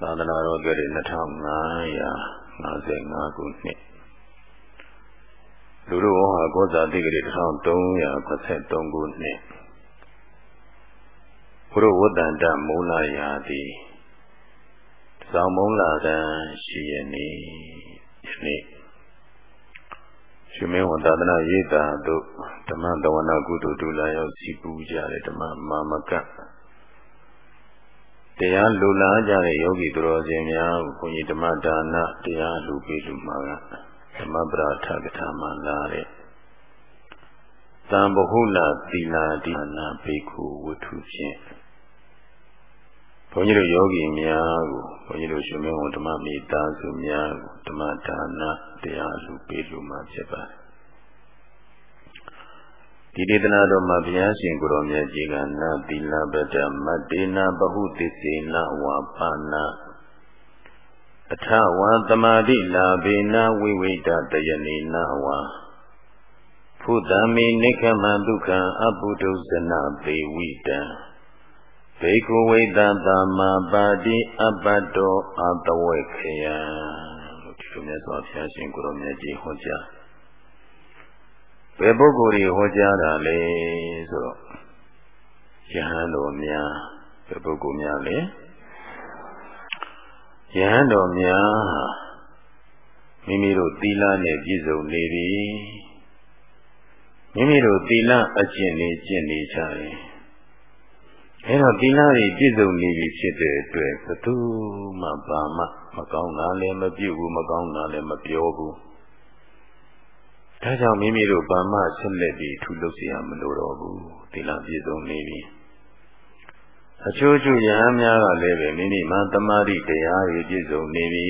နေ့သာသနာတော်ကြွယ်2555ခုနှစ်လူတို့ဟာကောဇာတိကရေ1383ခုနှစ်ဘုရဝတ္တန္တမူလရာတိသောင်းမုံလာတန်ရှိရနေ့ယနေ့ရှင်မင်းဝသာသနာရေးတာတို့ဓမ္မတဝနာကုသိုလ်ဒုလာရောက်စီပူကြတဲ့ဓမ္မမာမကတ ရားလူလာကြတဲ့ယောဂီသူတော်စင်များကိုဘုန်းကြီးဓမ္မဒါနတရားလူပေးလူမှာကဓမ္မပရာထကထာမှာလာတဲ့သံဘဟုလာသီလာဒီနာဘိက္ခုဝတ္ထုဖြင့်ဘုန်းကြီးတို့ယောဂီများကိုဘုန်းကြီးတို့ရှင်မင်းဝန်ဓမ္မမိသားစုများကိုဓမ္မဒါနတရားလူပေးလူမှာဖြစ်ပါတယ် ဒီဒေသနာတော်မှာဘုရားရှင်ကိုရောမြတ်ကြီးကနာသီလပဒမတ္တေနာဘဟုသစ္စေနဝါပါနာအထဝံသမာတိလာဘေနဝိဝိတတယနေနဝါဖုတံမေနိခမံဒုက္ခံအပုဒုဇနပေဝိတံဘေကုဝိတံသမ္မာပါတိအပ္ပတောအတဝေခယံလို့ဒီလိုမြတ်စွာဘုရားရှင်ကိုရောမြတ်ကြီးဟောကြား ဘယ်ပုဂ္ဂိုလ်တွေဟောကြားတာလဲဆိုတော့ယဟန်တော်များဘယ်ပုဂ္ဂိုလ်များလဲယဟန်တော်များမိမိတို့သီလနဲ့ပြည့်စုံနေပြီမိမိတို့သီလအကျင့်လေးကျင့်နေကြတယ်အဲတော့သီလတွေပြည့်စုံနေပြီဖြစ်တဲ့အတွက်ဘသူမှဘာမှမကောင်းတာလည်းမပြုဘူးမကောင်းတာလည်းမပြောဘူး ဒါကြောင့်မိမိတို့ဘာမှဆက်လက်ပြီးထူလုပ်เสียမလိုတော့ဘူးသီလပြည့်စုံနေပြီအချို့ချို့ယဟန်များကလည်းပဲမိမိမှာတမာတိတရားတွေပြည့်စုံနေပြီ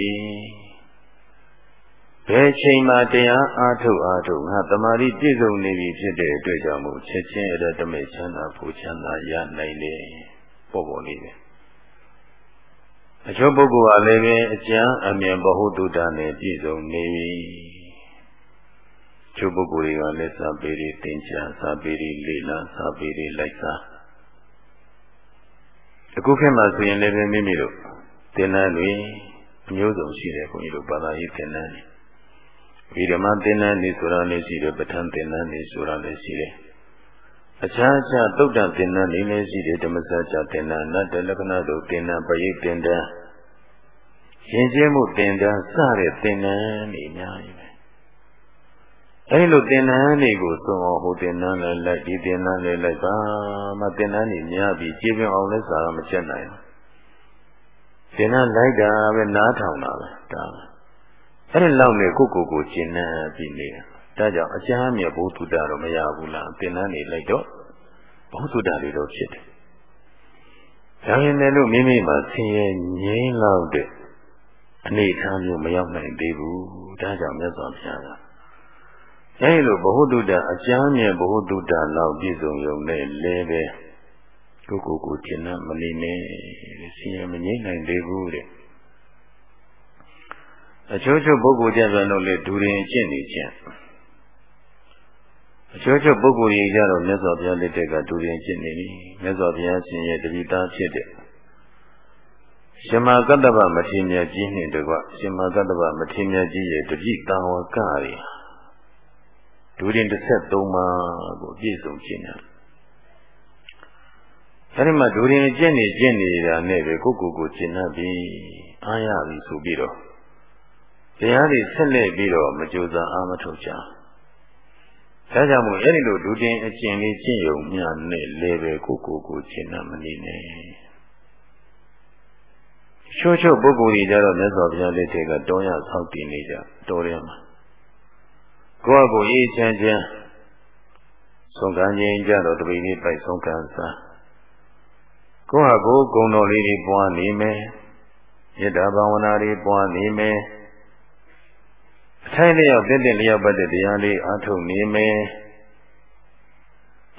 ဘယ်ချိန်မှတရားအားထုတ်အားထုတ်ငါတမာတိပြည့်စုံနေပြီဖြစ်တဲ့အတွက်ကြောင့်မို့ချက်ချင်းအရတမေချမ်းသာဖို့ချမ်းသာရနိုင်တယ်ပေါ့ပေါ့လေးပဲအချို့ပုဂ္ဂိုလ်ကလည်းပဲအကျမ်းအမြင်ဘ ഹു တုတနဲ့ပြည့်စုံနေပြီ ချို့ပုဂ္ဂိုလ်တွေကလည်းစာပေတွေသင်ကြားစာပေတွေလေ့လာစာပေတွေလိုက်စားအခုခေတ်မှာဆိုရင်လည်းမိမိတို့သင်္นานတွေအမျိုးစုံရှိတယ်ခွန်ကြီးတို့ဘာသာရေးသင်္นานတွေဝိဓမ္မသင်္นานတွေဆိုတာလည်းရှိတယ်ပဋ္ဌာန်းသင်္นานတွေဆိုတာလည်းရှိတယ်အခြားအခြားသုတ်တန်သင်္นานတွေလည်းရှိတယ်ဓမ္မစကြာသင်္นานနတ်တလက္ခဏာတို့သင်္นานပရိသင်္นานရှင်ကျင်းမှုသင်္นานစတဲ့သင်္นานတွေအများကြီးပဲ အဲဒီလိုသင်္นานတွေကိုသုံးအောင်ဟိုသင်္นานလည်းလိုက်ဒီသင်္นานလည်းလိုက်ပါမှသင်္นานတွေများပြီးကြည်ပြအောင်လဲစားမချက်နိုင်ဘူးသင်္นานလိုက်တာပဲနားထောင်တာပဲဒါအဲ့ဒီလောက်နဲ့ကိုကိုကိုကျင်နာပြီးနေတာဒါကြောင့်အကျမ်းမြတ်ဘုသူတ္တတော့မရဘူးလားသင်္นานတွေလိုက်တော့ဘုသူတ္တတွေတော့ဖြစ်တယ်ဒါရင်လည်းမိမိမှာဆင်းရဲငြိမ်းလောက်တဲ့အနေအထားမျိုးမရောက်နိုင်သေးဘူးဒါကြောင့်မြတ်စွာဘုရားက အဲဒီလိုဘ ഹു တုတ္တအကျမ်းမြင်ဘ ഹു တုတ္တလောက်ပြည့်စုံရုံနဲ့လဲပဲကိုကိုကိုကျင်နာမနေနဲ့ဆင်းရဲမငြိမ့်နိုင်သေးဘူးတဲ့အချို့ချို့ပုဂ္ဂိုလ်ကြပြန်တော့လေဒူရင်ကျင့်နေကြအချို့ချို့ပုဂ္ဂိုလ်ကြီးကြတော့မြတ်စွာဘုရားလက်ထက်ကဒူရင်ကျင့်နေပြီမြတ်စွာဘုရားရှင်ရဲ့တပိသားဖြစ်တဲ့ရှင်မကတ္တဗမထေရမြတ်ကြီးနှင့်တကွရှင်မကတ္တဗမထေရမြတ်ကြီးရဲ့တပိတာဝကတွေ ဒူရင်33ပါးကိုပြည့်စုံခြင်းညာအဲဒီမှာဒူရင်ကျင့်နေကျင့်နေတာနဲ့ပဲကိုကိုကိုကျင့်တတ်ပြီးအားရပြီဆိုပြီးတော့တရားတွေဆက်လက်ပြီးတော့မကြိုးစားအားမထုတ်ကြဒါကြောင့်မို့အဲ့ဒီလိုဒုတင်အကျင့်လေးကျင့်ယုံမြနဲ့လေပဲကိုကိုကိုကျင့်တတ်မနေနဲ့ချိုးချို့ပုဂ္ဂိုလ်ကြီးကြတော့မြတ်စွာဘုရားလက်ထက်ကတောရဆောက်တည်နေကြတောထဲမှာ ကိုယ့်အကိုအေးချမ်းချမ်းဆုံးကံခြင်းကြတော့တပိလေးပိုက်ဆုံးကံစားကိုယ့်ဟာကိုယ်ဂုဏ်တော်လေးတွေပွားနေမယ်မေတ္တာဘာဝနာတွေပွားနေမယ်အထိုင်လျောက်တက်တက်လျောက်ပတ်တဲ့တရားလေးအားထုတ်နေမယ်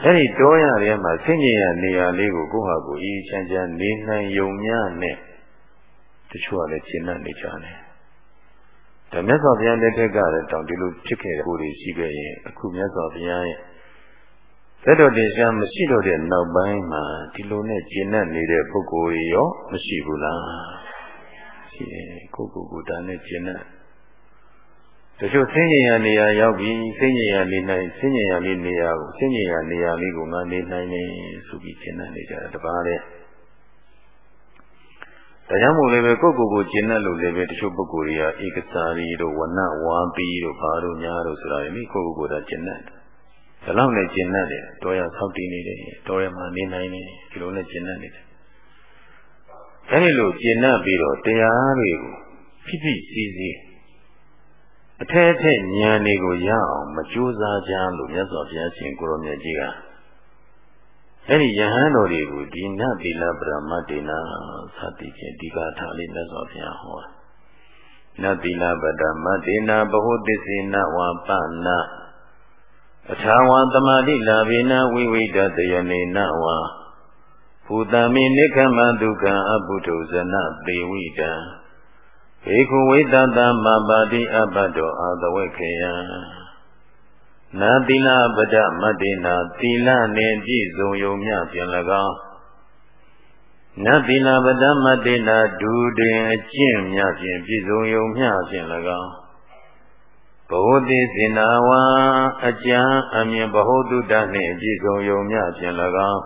အဲ့ဒီတောရထဲမှာဆင်းရဲရနေရာလေးကိုကိုယ့်ဟာကိုယ်အေးချမ်းချမ်းနေနိုင်ယုံများနဲ့တချို့ကလည်းရှင်းနေကြတယ် ဒါမြတ်စွာဘုရားလက်ထက်ကလည်းတောင်ဒီလိုဖြစ်ခဲ့တဲ့ကိုယ်တွေရှိခဲ့ရင်အခုမြတ်စွာဘုရားရဲ့သက်တော်တင်ရှားမရှိတော့တဲ့နောက်ပိုင်းမှာဒီလိုနဲ့ကျင့်တတ်နေတဲ့ပုဂ္ဂိုလ်ရောမရှိဘူးလားရှိတယ်ကိုကိုကိုတာနဲ့ကျင့်တတ်တချို့ဆင်းရဲရနေရာရောက်ပြီးဆင်းရဲရနေနိုင်ဆင်းရဲရလေးနေရာကိုဆင်းရဲရနေရာလေးကိုငါနေနိုင်နေဆိုပြီးကျင့်တတ်နေကြတာတပါးတဲ့ ဒါကြောင့်မို့လည်းပဲကိုယ့်ကိုယ်ကိုကျင့်တတ်လို့လည်းပဲတချို့ပုဂ္ဂိုလ်တွေကဧကစာရီတို့ဝဏဝါပီတို့ဘာတို့ညာတို့ဆိုတာလေကိုယ့်ကိုယ်ကိုယ်သာကျင့်တတ်တယ်ဒါလောက်နဲ့ကျင့်တတ်တယ်တော်ရဆောက်တည်နေတယ်တော်ရမှာနေနိုင်တယ်ဒီလိုနဲ့ကျင့်တတ်နေတယ်အဲဒီလိုကျင့်တတ်ပြီးတော့တရားတွေကိုဖြစ်ဖြစ်စည်းစည်းအထက်ထက်ဉာဏ်တွေကိုရအောင်မကြိုးစားကြလို့မြတ်စွာဘုရားရှင်ကိုရောမြတ်ကြီးက အဲ့ဒီယဟန်တော်တွေကိုဒီနတိလပရမတ္တေနာသတိချင်းဒီကာထာလေးမြတ်စွာဘုရားဟောနတိလပဒမတ္တေနာဘဟုသစ္စေနဝါပနာအထာဝံတမတိလာဘေနဝိဝိတတယနေနဝါဘူတမိနိခမဒုက္ခံအပုထုဇနသေဝိတံဘေခုဝိတတမပါတိအပတ္တောအာသဝေခေယံ နာသီလပဒမတ္တိနာသီလနှင့်ပြည့်စုံယုံမြဖြင့်၎င်းနသီလပဒမတ္တိနာဒုတင်အကျင့်မြဖြင့်ပြည့်စုံယုံမြဖြင့်၎င်းဘဝတိစေနာဝံအကျံအမြင်ဘဟုတုတနှင့်ပြည့်စုံယုံမြဖြင့်၎င်း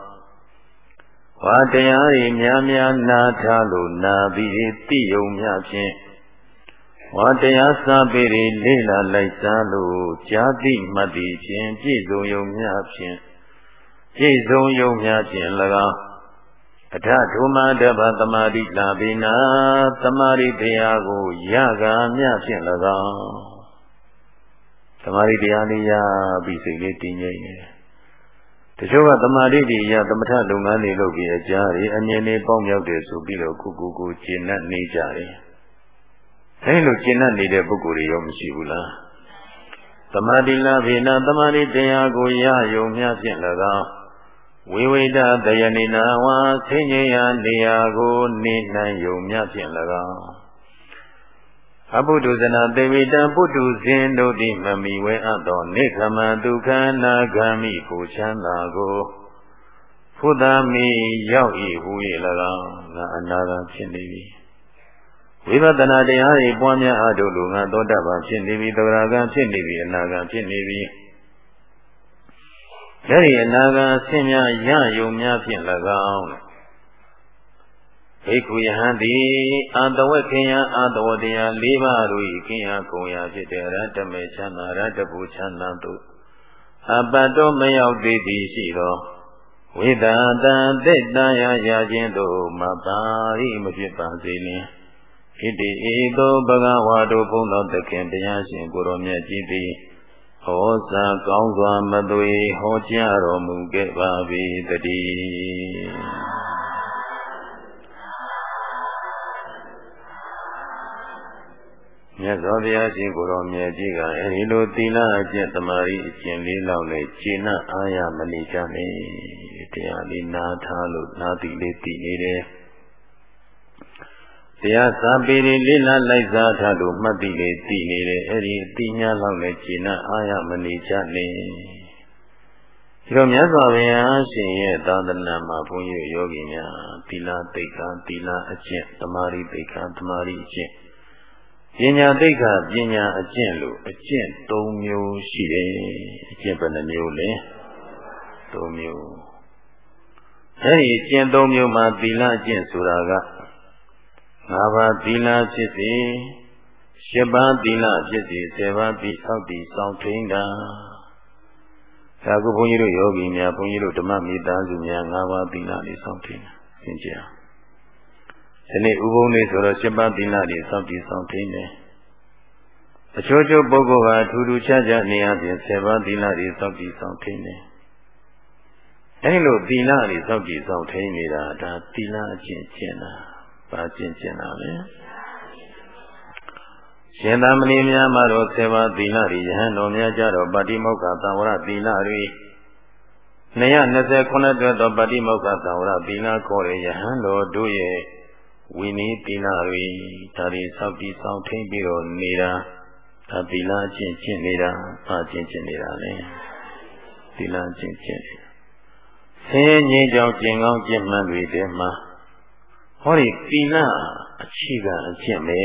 ဝါတရား၏များများနာထားလို့နာပြီးသိယုံမြဖြင့် ဝါတရားစာပေတွေလေ့လာလိုက်စားလို့ကြာတိမှတ်တိဖြင့်ပြည့်စုံယုံမြဖြင့်ပြည့်စုံယုံမြဖြင့်၎င်းအထဒုမတဗသမာတိလာဘိနာသမာရိတရားကိုရကာမြဖြင့်၎င်းသမာရိတရားလေးရပြီးစိတ်လေးတည်ငြိမ်နေတယ်တချို့ကသမာဓိတွေရသမထလုပ်ငန်းတွေလုပ်ပြီးအကြားတွေအမြင်တွေပေါက်မြောက်တယ်ဆိုပြီးတော့ကိုကိုကိုကျင့်တတ်နေကြတယ် အဲဒီလိုကျင့်တတ်နေတဲ့ပုဂ္ဂိုလ်တွေရောမရှိဘူးလားသမာဓိလာဖေနာသမာဓိတရားကိုရယုံမြဖြင့်၎င်းဝိဝိဒတယနိနာဝါဆင်းရဲရာနေရာကိုနေနိုင်ယုံမြဖြင့်၎င်းအဘုဒ္ဓဇနာသေဝိတံပုထုဇဉ်တို့သည်မမီဝဲအပ်သောနေခမဒုက္ခနာဂမိကိုချမ်းသာကိုဖုဒ္ဓမိရောက်၏ဟူ၍၎င်းငါအနာဂံဖြစ်နေပြီ ဝိပဿနာတရားတွေပွားများအားထုတ်လို့ငါသောတပန်ဖြစ်နေပြီသဂရကံဖြစ်နေပြီအနာဂံဖြစ်နေပြီအဲဒီအနာဂံအဆင့်များရယုံများဖြင့်၎င်းဘိက္ခုယဟန်တိအာတဝက်ခင်ယအာတဝတရား၄ပါးတို့၏ခင်ယကုံရာဖြစ်တဲ့ရတ္တမေချမ်းသာရတ္တဘူချမ်းသာတို့အပတ္တောမရောက်သေးသည်ရှိသောဝိဒတံသိတ္တရာရာခြင်းတို့မပါရိမဖြစ်ပါစေလျင် ဣတိဧသောဘဂဝါတို့ဘုန်းတော်သခင်တရားရှင်ကိုရောမြတ်ကြီးသည်ဟောစာကောင်းစွာမသွေဟောကြားတော်မူခဲ့ပါ၏တည်းမြတ်စွာဘုရားရှင်ကိုတော်မြတ်ကြီးကအဲဒီလိုသီလအကျင့်တမာရီအကျင့်လေးလောက်နဲ့ကျင့်နှံ့အားရမနေကြနဲ့တရားလေးနားထားလို့နားတိလေးတည်နေတယ် တရားစာပေတွေလေးလာလိုက်စားထားလို့မှတ်တိလေးတည်နေတယ်အဲဒီအတိညာလောက်နဲ့ကျင့်နှံ့အားရမနေကြနဲ့ဒီတော့မြတ်စွာဘုရားရှင်ရဲ့သာသနာမှာဘုန်းကြီးယောဂီများသီလသိက္ခာသီလအကျင့်တမာရီသိက္ခာတမာရီအကျင့်ပညာသိက္ခာပညာအကျင့်လို့အကျင့်၃မျိုးရှိတယ်အကျင့်ဘယ်နှမျိုးလဲ၃မျိုးအဲဒီအကျင့်၃မျိုးမှာသီလအကျင့်ဆိုတာက ၅ပါးသီလဖြစ်စေ၈ပါးသီလဖြစ်စေ၁၀ပါးသီဆောက်တည်ဆောင်ထိန်တာဒါကဘုန်းကြီးတို့ယောဂီများဘုန်းကြီးတို့ဓမ္မမိသားစုများ၅ပါးသီလလေးဆောင်ထိန်တာသင်ကြအောင်ဒီနေ့ဥပုံလေးဆိုတော့ရှင်းပါးသီလတွေစောင့်တည်ဆောင်ထိနေအချို့ချို့ပုဂ္ဂိုလ်ဟာထူးထူးခြားခြားနေရာပြင်7ပါးသီလတွေစောင့်တည်ဆောင်ထိနေအဲဒီလိုသီလတွေစောင့်တည်ဆောင်ထိနေတာဒါသီလအကျင့်ကျင့်တာ ဘာကျင့်ကျင့်တာလဲရှင်သာမဏေများမှာတော့7ပါးသီလတွေယဟန်တော်များကြတော့ပါတိမောက္ခသံဝရသီလတွေ229တွဲသောပါတိမောက္ခသံဝရသီလခေါ်တဲ့ယဟန်တော်တို့ရဲ့ဝိနည်းသီလတွေဒါတွေစောက်ပြီးစောင့်ထိန်ပြီးတော့နေတာဒါသီလချင်းချင်းနေတာပါချင်းချင်းနေတာလေသသီလကျင့်ကျင့်တယ်ဆင်းရဲငြိမ်းချောင်းကျင့်ကောင်းကျင့်မှန်တွေတည်းမှာ ဟောဒီသီလအခြေခံအကျင့်ပဲ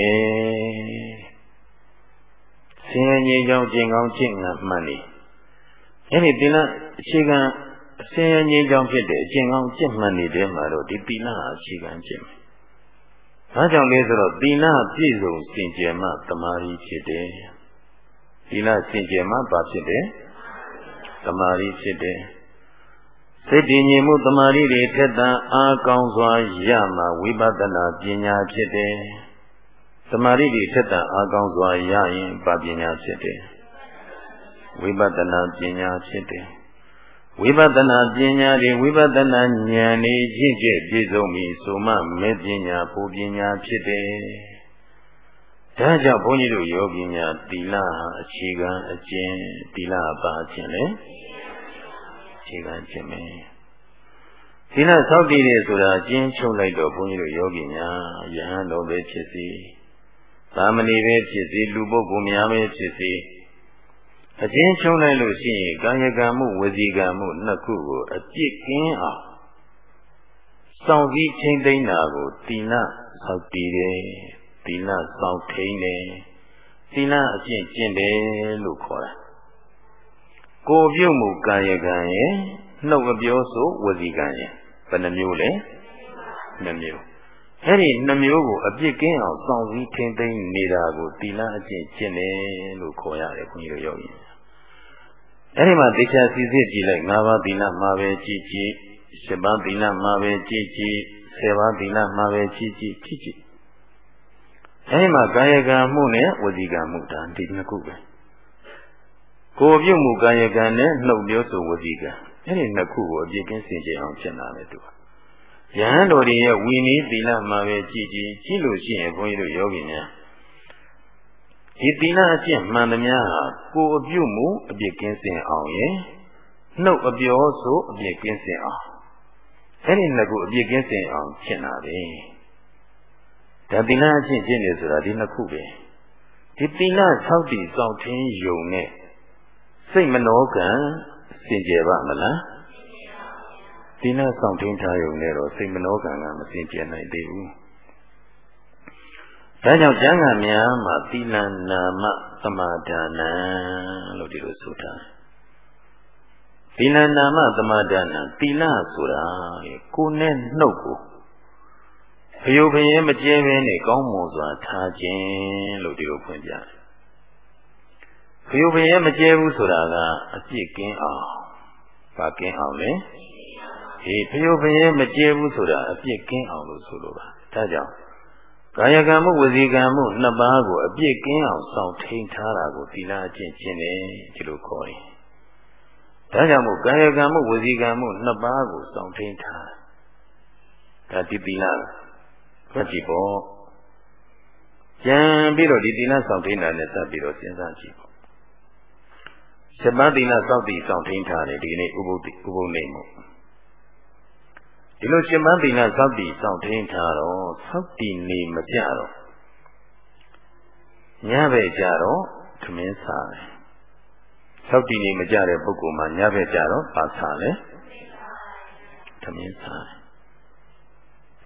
ဆင်းရဲငြိမ်းချောင်းကျင့်ကောင်းကျင့်ငါမှန်နေအဲ့ဒီသီလအခြေခံဆင်းရဲငြိမ်းချောင်းဖြစ်တဲ့အကျင့်ကောင်းကျင့်မှန်နေတဲ့မှာတော့ဒီသီလအခြေခံကျင့်မယ်။ဘာကြောင့်လဲဆိုတော့သီလပြည့်စုံစင်ကြယ်မှတမာရီဖြစ်တယ်။သီလစင်ကြယ်မှဘာဖြစ်တယ်။တမာရီဖြစ်တယ်။ စိတ်တည်ငြိမ်မှုတမာရီတွေထက်သန်အားကောင်းစွာရမှဝိပဿနာပညာဖြစ်တယ်။တမာရီတွေထက်သန်အားကောင်းစွာရရင်ဗာပညာဖြစ်တယ်။ဝိပဿနာပညာဖြစ်တယ်။ဝိပဿနာပညာတွေဝိပဿနာဉာဏ်တွေရင့်ကျက်ပြည့်စုံပြီဆိုမှမေပညာပူပညာဖြစ်တယ်။ဒါကြောင့်ဘုန်းကြီးတို့ယောဂီများသီလအခြေခံအကျင့်သီလပါခြင်းလေ။ အခြေခံခြင်းပဲသီလသောက်တည်တယ်ဆိုတာကျင်းချုပ်လိုက်တော့ဘုန်းကြီးတို့ယောဂီများယဟန်တော်ပဲဖြစ်စီသာမဏေပဲဖြစ်စီလူပုဂ္ဂိုလ်များပဲဖြစ်စီအကျဉ်းချုပ်လိုက်လို့ရှိရင်ကာယကံမှုဝစီကံမှုနှစ်ခုကိုအပြစ်ကင်းအောင်စောင့်ကြည့်ချိန်သိမ်းတာကိုသီလသောက်တည်တယ်သီလစောင့်ထိန်တယ်သီလအကျင့်ကျင့်တယ်လို့ခေါ်တာ ကိုပြုတ်မှုကာယကံရဲ့နှုတ်အပြောဆိုဝစီကံရဲ့ဘယ်နှမျိုးလဲနှမျိုးအဲ့ဒီနှမျိုးကိုအပြစ်ကင်းအောင်စောင့်စည်းထိန်းသိမ်းနေတာကိုသီလအကျင့်ကျင့်တယ်လို့ခေါ်ရတယ်ခွန်ကြီးတို့ယောဂီအဲ့ဒီမှာတေချာစီစစ်ကြည့်လိုက်၅ပါးသီလမှာပဲကြည့်ကြည့်၈ပါးသီလမှာပဲကြည့်ကြည့်၁၀ပါးသီလမှာပဲကြည့်ကြည့်ကြည့်ကြည့်အဲဒီမှာကာယကံမှုနဲ့ဝစီကံမှုဒါဒီနှစ်ခုပဲ ကိုပြုတ်မှုကာယကံနဲ့နှုတ်ပြောဆိုဝစီကံအဲ့ဒီနှစ်ခုကိုအပြည့်ကင်းစင်ကြအောင်ဖြစ်လာတယ်သူယဟန်တော်တွေရဲ့ဝီနည်းသီလမှာပဲကြည်ကြည်ကြည့်လို့ရှိရင်ဘုန်းကြီးတို့ယောဂီများဒီသီလအကျင့်မှန်သမျှဟာကိုအပြုတ်မှုအပြည့်ကင်းစင်အောင်ရယ်နှုတ်အပြောဆိုအပြည့်ကင်းစင်အောင်အဲ့ဒီနှစ်ခုအပြည့်ကင်းစင်အောင်ဖြစ်လာတယ်ဒါသီလအကျင့်ကျင့်နေဆိုတာဒီနှစ်ခုပဲဒီသီလ6တီစောင့်ထင်းယုံနဲ့ စိတ်မနောကံစင်ကြယ်ပါမလားသီလဆောင်ထင်းထားရုံနဲ့တော့စိတ်မနောကံကမစင်ကြယ်နိုင်သေးဘူးဒါကြောင့်ကျမ်းဂန်များမှာသီလနာမသမာဒါနံလို့ဒီလိုဆိုထားသီလနာမသမာဒါနံသီလဆိုတာကိုယ်နဲ့နှုတ်ကိုအယုဘယင်းမကျဲဘဲနဲ့ကောင်းမွန်စွာထားခြင်းလို့ဒီလိုဖွင့်ပြတယ် ဖျို့ဖျဲမကျဲဘူးဆိုတာကအပြစ်ကင်းအောင်ဘာကင်းအောင်လဲဒီဖျို့ဖျဲမကျဲဘူးဆိုတာအပြစ်ကင်းအောင်လို့ဆိုလိုပါဒါကြောင့်ကာယကံမှုဝစီကံမှုနှစ်ပါးကိုအပြစ်ကင်းအောင်စောင့်ထိန်ထားတာကိုသီလအကျင့်ကျင့်တယ်ဒီလိုခေါ်တယ်ဒါကြောင့်မို့ကာယကံမှုဝစီကံမှုနှစ်ပါးကိုစောင့်ထိန်ထားဒါဒီသီလမှတ်ကြည့်ပေါ့ကြံပြီးတော့ဒီသီလစောင့်ထိန်တာနဲ့စပ်ပြီးတော့စဉ်းစားကြည့် စပန်းသီလစောင့်တည်ဆောင်ထိန်ထားတယ်ဒီနေ့ဥပုသ်ဥပုသ်နေမို့ဒီလိုစပန်းသီလစောင့်တည်ဆောင်ထိန်ထားတော့စောင့်တည်နေမကြတော့ညဘက်ကြတော့သမင်းစားတယ်စောင့်တည်နေမကြတဲ့ပုဂ္ဂိုလ်မှာညဘက်ကြတော့ပါစားတယ်သမင်းစားတယ်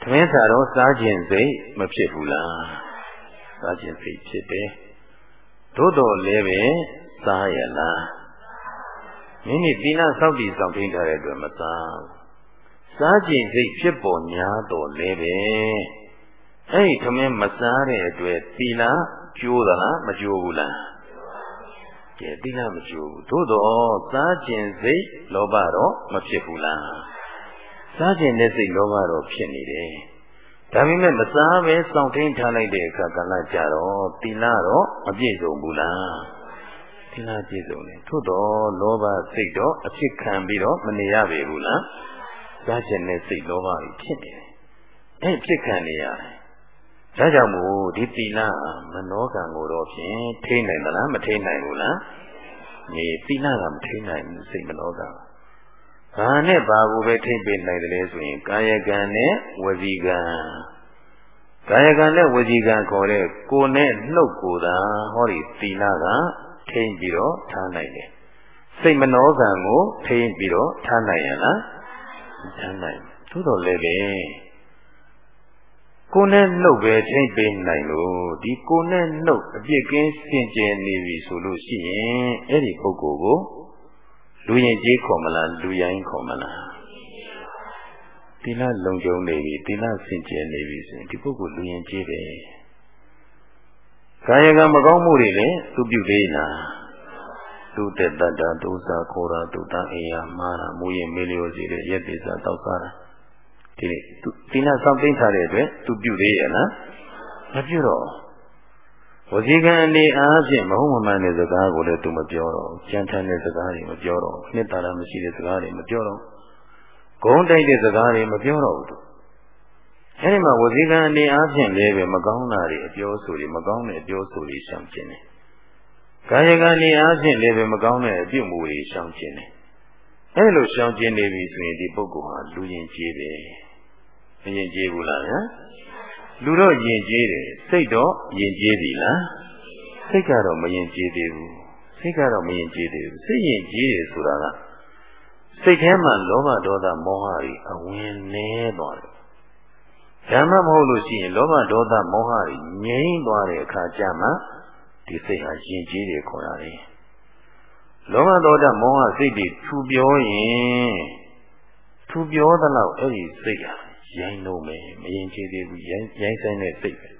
သမင်းစားတော့စားခြင်းစိတ်မဖြစ်ဘူးလားစားခြင်းစိတ်ဖြစ်တယ်သို့တော်လည်းပဲစားရလား မိမိသီလစောင့်တည်ဆောင်ထိန်ထားတဲ့အတွက်မစားစားကျင်စိတ်ဖြစ်ပေါ်များတော်လဲပဲအဲ့ဒီသမင်းမစားတဲ့အတွက်သီလကျိုးသလားမကျိုးဘူးလားကဲသီလမကျိုးဘူးသို့တော့စားကျင်စိတ်လောဘတော့မဖြစ်ဘူးလားစားကျင်တဲ့စိတ်လောဘတော့ဖြစ်နေတယ်ဒါပေမဲ့မစားပဲစောင့်ထိန်ထားလိုက်တဲ့အခါကလည်းကြတော့သီလတော့မပြည့်စုံဘူးလား သီလပြည့်စုံတယ်ထို့တော့လောဘစိတ်တော့အဖြစ်ခံပြီးတော့မနေရပေဘူးလားစားခြင်းနဲ့စိတ်လောဘကြီးဖြစ်နေတယ်အဲ့ဖြစ်ခံနေရတယ်ဒါကြောင့်မို့ဒီသီလမနောကံကိုတော့ဖြင့်ထိနိုင်သလားမထိနိုင်ဘူးလားဒီသီလကမထိနိုင်ဘူးစိတ်မနောကံဘာနဲ့ဘာကိုပဲထိပေးနိုင်တယ်လဲဆိုရင်ကာယကံနဲ့ဝစီကံကာယကံနဲ့ဝစီကံခေါ်တဲ့ကိုယ်နဲ့နှုတ်ကိုယ်သာဟောဒီသီလက ထိမ့်ပြီးတော့ထားနိုင်တယ်။စစိတ်မနှောကံကိုထိန်းပြီးတော့ထားနိုင်ရလားထားနိုင်သို့တော်လည်းပဲကိုယ်နဲ့နှုတ်ပဲထိမ့်ပေးနိုင်လို့ဒီကိုယ်နဲ့နှုတ်အပြစ်ကင်းစင်ကြယ်နေပြီဆိုလို့ရှိရင်အဲ့ဒီပုဂ္ဂိုလ်ကိုလူရင်ကြီးခေါ်မလားလူရိုင်းခေါ်မလားတိလလုံခြုံနေပြီတိလစင်ကြယ်နေပြီဆိုရင်ဒီပုဂ္ဂိုလ်လူရင်ကြီးပဲ ကာယကံမကောင်းမှုတွေလည်းသူပြုသေးလားသူတက်တတ်တာဒုစခေါ်တာဒုတအိယာမာတာမူရင်မေလျောစီတဲ့ရက်ပိစာတောက်စားတာဒီနေ့သူတိနာစောင့်သိမ့်ထားတဲ့အတွက်သူပြုသေးရဲ့လားမပြုတော့ဝစီကံအနေအားဖြင့်မဟုတ်မမှန်တဲ့စကားကိုလည်းသူမပြောတော့ကြံထမ်းတဲ့စကားတွေမပြောတော့နှစ်သာရမရှိတဲ့စကားတွေမပြောတော့ဂုံးတိုက်တဲ့စကားတွေမပြောတော့ဘူးသူ အဲဒီမှာဝစီကံအနေအားဖြင့်လည်းပဲမကောင်းတာတွေအပြောဆိုတွေမကောင်းတဲ့အပြောဆိုတွေရှောင်ကျင်တယ်ကာယကံအနေအားဖြင့်လည်းပဲမကောင်းတဲ့အပြုမှုတွေရှောင်ကျင်တယ်အဲဒီလိုရှောင်ကျင်နေပြီဆိုရင်ဒီပုဂ္ဂိုလ်ဟာလူရင်ကြီးတယ်မရင်ကြီးဘူးလားဗျာလူတော့ယဉ်ကျေးတယ်စိတ်တော့ယဉ်ကျေးပြီလားစိတ်ကတော့မယဉ်ကျေးသေးဘူးစိတ်ကတော့မယဉ်ကျေးသေးဘူးစိတ်ယဉ်ကျေးတယ်ဆိုတာကစိတ်ထဲမှာလောဘဒေါသမောဟတွေအဝင်နေသွားတယ် ဓမ္မမဟုတ်လို့ရှိရင်လောဘဒေါသမောဟတွေငြိမ်းသွားတဲ့အခါကျမှဒီစိတ်ဟာယဉ်ကျေးတယ်ခေါ်ရတယ်လောဘဒေါသမောဟစိတ်တွေထူပြောရင်ထူပြောသလောက်အဲ့ဒီစိတ်ဟာရိုင်းလို့မယ်မရင်ချေသေးဘူးရိုင်းရိုင်းဆိုင်တဲ့စိတ်ပဲ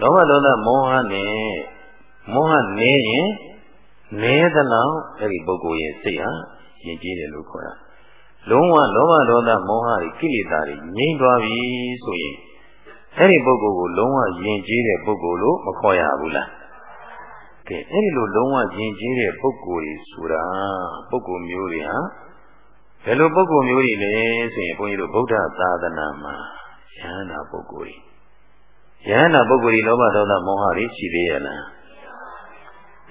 လောဘဒေါသမောဟနဲ့မောဟနေရင်နဲသလောက်အဲ့ဒီပုဂ္ဂိုလ်ရဲ့စိတ်ဟာယဉ်ကျေးတယ်လို့ခေါ်တာ လုံးဝလောဘဒေါသမောဟတွေကိလေသာတွေငြိမ့်သွားပြီဆိုရင်အဲ့ဒီပုဂ္ဂိုလ်ကိုလုံးဝယဉ်ကျေးတဲ့ပုဂ္ဂိုလ်လို့မခေါ်ရဘူးလားကဲအဲ့ဒီလိုလုံးဝယဉ်ကျေးတဲ့ပုဂ္ဂိုလ်ကြီးဆိုတာပုဂ္ဂိုလ်မျိုးတွေဟာဘယ်လိုပုဂ္ဂိုလ်မျိုးတွေလဲဆိုရင်ဘုန်းကြီးတို့ဗုဒ္ဓသာသနာမှာယန္တာပုဂ္ဂိုလ်တွေယန္တာပုဂ္ဂိုလ်တွေလောဘဒေါသမောဟတွေရှိသေးရဲ့လား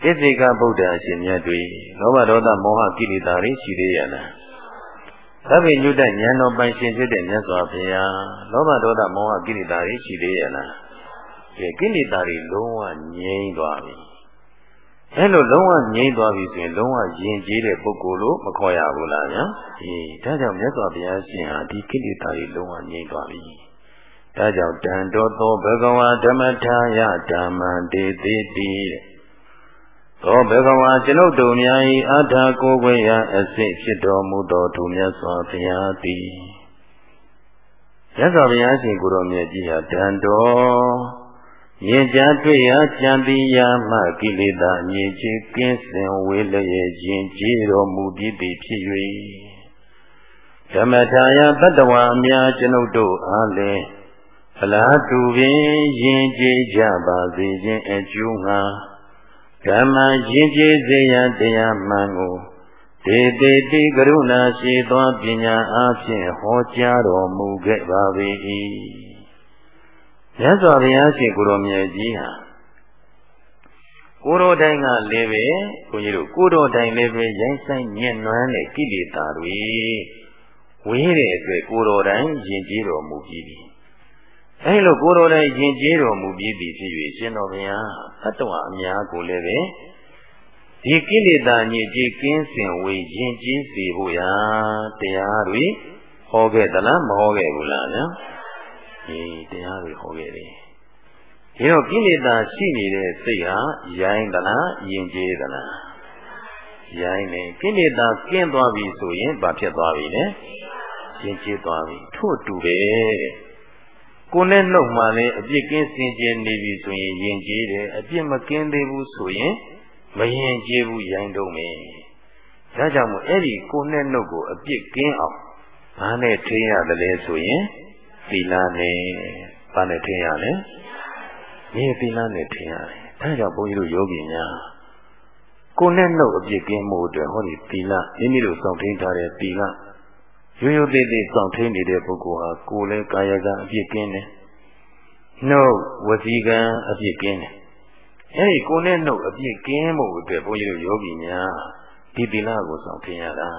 ဣသိကဗုဒ္ဓအရှင်မြတ်တွေလောဘဒေါသမောဟကိလေသာတွေရှိသေးရဲ့လား သဗ္ဗညုတဉာဏ်တော်ပိုင်ရှင်ဖြစ်တဲ့မြတ်စွာဘုရားလောဘဒေါသမောဟကိလေသာတွေရှိသေးရဲ့လားဒီကိလေသာတွေလုံးဝငြိမ်းသွားပြီအဲလိုလုံးဝငြိမ်းသွားပြီဆိုရင်လုံးဝယဉ်ကျေးတဲ့ပုဂ္ဂိုလ်လို့မခေါ်ရဘူးလားဗျာအေးဒါကြောင့်မြတ်စွာဘုရားရှင်ဟာဒီကိလေသာတွေလုံးဝငြိမ်းသွားပြီဒါကြောင့်တန်တော်သောဘဂဝါဓမ္မထာယဓမ္မံတေတိတိ သောဘဂဝါကျွန်ုပ်တို့များ၏အာထာကိုယ်ွယ်ရာအစစ်ဖြစ်တော်မူသောသူမြတ်စွာဘုရားသည်မြတ်စွာဘုရားရှင်ကိုယ်တော်မြတ်ကြီးဟာတန်တော်ယင်ကြားတွေ့ရာကြံတိယာမှကိလေသာအငြိချေကင်းစင်ဝေလျက်ယင်ကြည်တော်မူပြီးသည်ဖြစ်၍ဓမ္မထာယတတ္တဝါအများကျွန်ုပ်တို့အားလည်းဖလားတူပင်ယင်ကြည်ကြပါစေခြင်းအကျိုးငါ ဓမ္မယင်ကြည်စေရန်တရားမှန်ကိုဒေတိတိကရုဏာရှိသောပညာအားဖြင့်ဟောကြားတော်မူခဲ့ပါ၏မြတ်စွာဘုရားရှင်ကိုရောမြတ်ကြီးဟာကိုတော်တိုင်းကလည်းပဲဘုန်းကြီးတို့ကိုတော်တိုင်းလည်းပဲရိုင်းဆိုင်ညံ့နွမ်းတဲ့ကိလေသာတွေဝေးတဲ့အတွက်ကိုတော်တိုင်းယဉ်ကျေးတော်မူပြီးပြီ အဲလိုကိုတော်တိုင်းယဉ်ကျေးတော်မူပြီးပြီဖြစ်၍ရှင်တော်ဘုရားသတ္တဝါအများကိုလည်းပဲဒီကိလေသာညစ်ကြေးကင်းစင်ဝေယဉ်ကျေးစေဖို့ရာတရားတွေဟောခဲ့သလားမဟောခဲ့ဘူးလားနော်ဒီတရားတွေဟောခဲ့တယ်။ဒီတော့ကိလေသာရှိနေတဲ့စိတ်ဟာရိုင်းသလားယဉ်ကျေးသလားရိုင်းနေကိလေသာကျင်းသွားပြီဆိုရင်ဘာဖြစ်သွားပြီလဲယဉ်ကျေးသွားပြီထို့တူတယ် ကိုယ်နဲ့နှုတ်မှလည်းအပြစ်ကင်းစင်ကြယ်နေပြီဆိုရင်ယဉ်ကျေးတယ်အပြစ်မကင်းသေးဘူးဆိုရင်မယဉ်ကျေးဘူးရိုင်းတော့မယ်ဒါကြောင့်မို့အဲ့ဒီကိုယ်နဲ့နှုတ်ကိုအပြစ်ကင်းအောင်ဘာနဲ့ထိရတယ်လဲဆိုရင်သီလနဲ့ဘာနဲ့ထင်ရလဲမြေသီလနဲ့ထင်ရတယ်ဒါကြောင့်ဘုန်းကြီးတို့ယောဂီများကိုယ်နဲ့နှုတ်အပြစ်ကင်းမှုအတွက်ဟောဒီသီလမိမိတို့စောင့်ထိန်ထားတဲ့သီလ ရိုးရိုးသေးသေးစောင့်ထိန်နေတဲ့ပုဂ္ဂိုလ်ဟာကိုယ်လည်းကာယကံအပြစ်ကင်းတယ်နှုတ်ဝစီကံအပြစ်ကင်းတယ်အဲဒီကိုယ်နဲ့နှုတ်အပြစ်ကင်းမှုအတွက်ဘုန်းကြီးတို့ယောဂီများဒီသီလကိုစောင့်ထိန်ရတာ